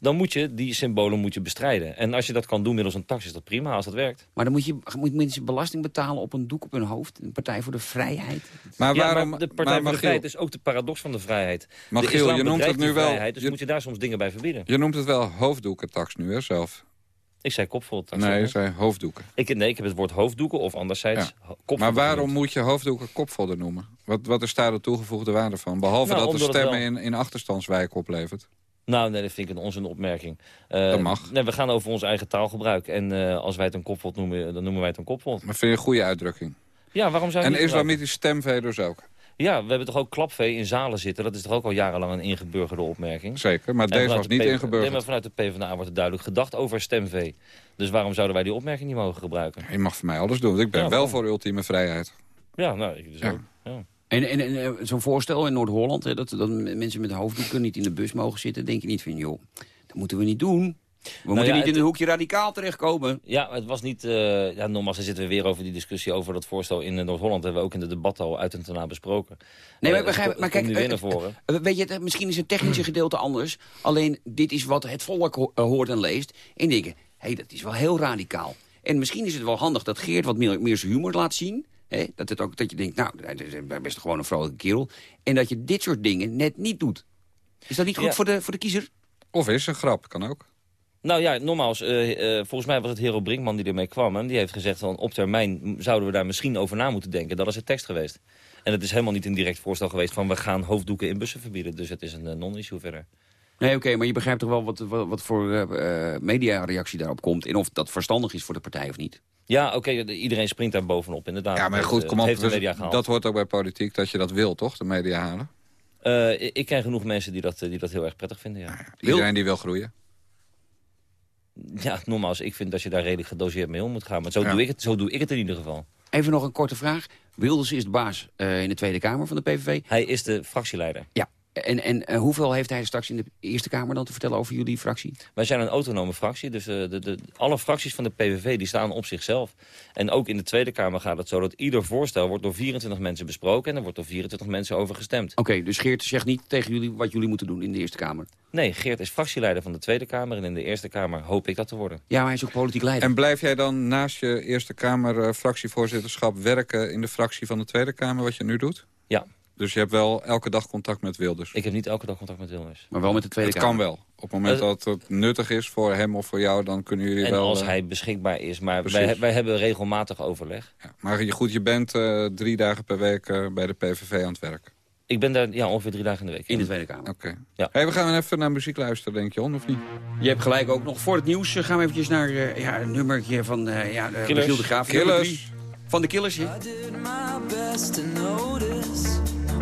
dan moet je die symbolen moet je bestrijden. En als je dat kan doen middels een tax, is dat prima als dat werkt. Maar dan moet je moet mensen belasting betalen op een doek op hun hoofd. Een Partij voor de Vrijheid. Maar Ja, waarom... maar de Partij maar voor de Vrijheid is ook de paradox van de vrijheid. Maar je noemt het nu wel- Vrijheid, dus je- moet je daar soms dingen bij verbieden. Je noemt het wel hoofddoekentax nu, hè, zelf? Ik zei. Nee, je zei hoofddoeken. Ik, nee, ik heb het woord hoofddoeken of anderzijds Ja. Maar waarom genoemd. moet je hoofddoeken kopvodder noemen? Wat, wat is daar de toegevoegde waarde van? Behalve Nou, dat de stemmen wel- in, in achterstandswijk oplevert. Nou, nee, dat vind ik een onzin opmerking. Eh, Dat mag. Nee, we gaan over ons eigen taalgebruik. En eh, als wij het een kopvod noemen, dan noemen wij het een kopvod. Maar vind je een goede uitdrukking? Ja, waarom zou je En het niet gebruiken? islamitisch stemvee dus ook? Ja, we hebben toch ook klapvee in zalen zitten. Dat is toch ook al jarenlang een ingeburgerde opmerking? Zeker, maar deze was de niet ingeburgerd. Nee, maar vanuit de PvdA wordt er duidelijk gedacht over stemvee. Dus waarom zouden wij die opmerking niet mogen gebruiken? Je mag voor mij alles doen. want Ik ben Ja, wel voor ultieme vrijheid. Ja, nou, ik dus Ja. ook. Ja. En, en, en eh, zo'n voorstel in Noord-Holland, hè, dat, dat mensen met hoofddoeken niet in de bus mogen zitten, denk je niet van, joh, dat moeten we niet doen. We moeten Nou ja, niet in het- een hoekje radicaal terechtkomen. Ja, het was niet... eh ja, nogmaals, dan zitten we weer over die discussie over dat voorstel in Noord-Holland. hebben we ook in de debatten al uit en ten na besproken. Nee, maar Eh, begrijp, het maar kijk, eh, eh, weet je, misschien is het technische gedeelte anders. Alleen, dit is wat het volk ho- hoort en leest. En denken, hé, dat is wel heel radicaal. En misschien is het wel handig dat Geert wat meer, meer zijn humor laat zien. Hè? Dat, het ook, dat je denkt, nou, dat is best gewoon een vrolijke kerel. En dat je dit soort dingen net niet doet. Is dat niet goed Ja. voor, de, voor de kiezer? Of is een grap, kan ook. Nou ja, nogmaals, eh, eh, volgens mij was het Hero Brinkman die ermee kwam. En die heeft gezegd van op termijn zouden we daar misschien over na moeten denken. Dat is het tekst geweest. En het is helemaal niet een direct voorstel geweest van we gaan hoofddoeken in bussen verbieden. Dus het is een eh, non-issue verder. Nee, oké, maar je begrijpt toch wel wat, wat, wat voor eh, eh, mediareactie daarop komt... en of dat verstandig is voor de partij of niet. Ja, oké, iedereen springt daar bovenop inderdaad. Ja, maar goed, kom op. heeft de we- media gehaald. Dat hoort ook bij politiek, dat je dat wil, toch? De media halen. Eh, ik, ik ken genoeg mensen die dat, die dat heel erg prettig vinden, ja. Iedereen die wil groeien. Ja, nogmaals, ik vind dat je daar redelijk gedoseerd mee om moet gaan. Maar zo, Ja. doe, ik het, zo doe ik het in ieder geval. Even nog een korte vraag. Wilders is de baas eh, in de Tweede Kamer van de PVV. Hij is de fractieleider. Ja. En, en eh, hoeveel heeft hij straks in de Eerste Kamer dan te vertellen over jullie fractie? Wij zijn een autonome fractie, dus eh, de, de, alle fracties van de PVV die staan op zichzelf. En ook in de Tweede Kamer gaat het zo dat ieder voorstel wordt door 24 mensen besproken... en er wordt door 24 mensen over gestemd. Oké, dus Geert zegt niet tegen jullie wat jullie moeten doen in de Eerste Kamer. Nee, Geert is fractieleider van de Tweede Kamer... en in de Eerste Kamer hoop ik dat te worden. Ja, maar hij is ook politiek leider. En blijf jij dan naast je Eerste Kamer eh, fractievoorzitterschap werken in de fractie van de Tweede Kamer, wat je nu doet? Ja. Dus je hebt wel elke dag contact met Wilders? Ik heb niet elke dag contact met Wilders. Maar wel met de Tweede het Kamer. kan wel. Op het moment Eh, dat het nuttig is voor hem of voor jou, dan kunnen jullie En wel... als eh, hij beschikbaar is. Maar Precies. wij, wij hebben regelmatig overleg. ja. Maar je, goed, je bent eh, drie dagen per week bij de PVV aan het werk. Ik ben daar ja, ongeveer drie dagen in de week. In de Tweede Kamer. Oké. Ja. Hey, we gaan even naar muziek luisteren, denk je, Jon, of niet? Je hebt gelijk ook nog voor het nieuws. gaan we eventjes naar eh, ja, een nummertje van eh ja, de Killers. De Graaf. Killers. Van de Killers, ja.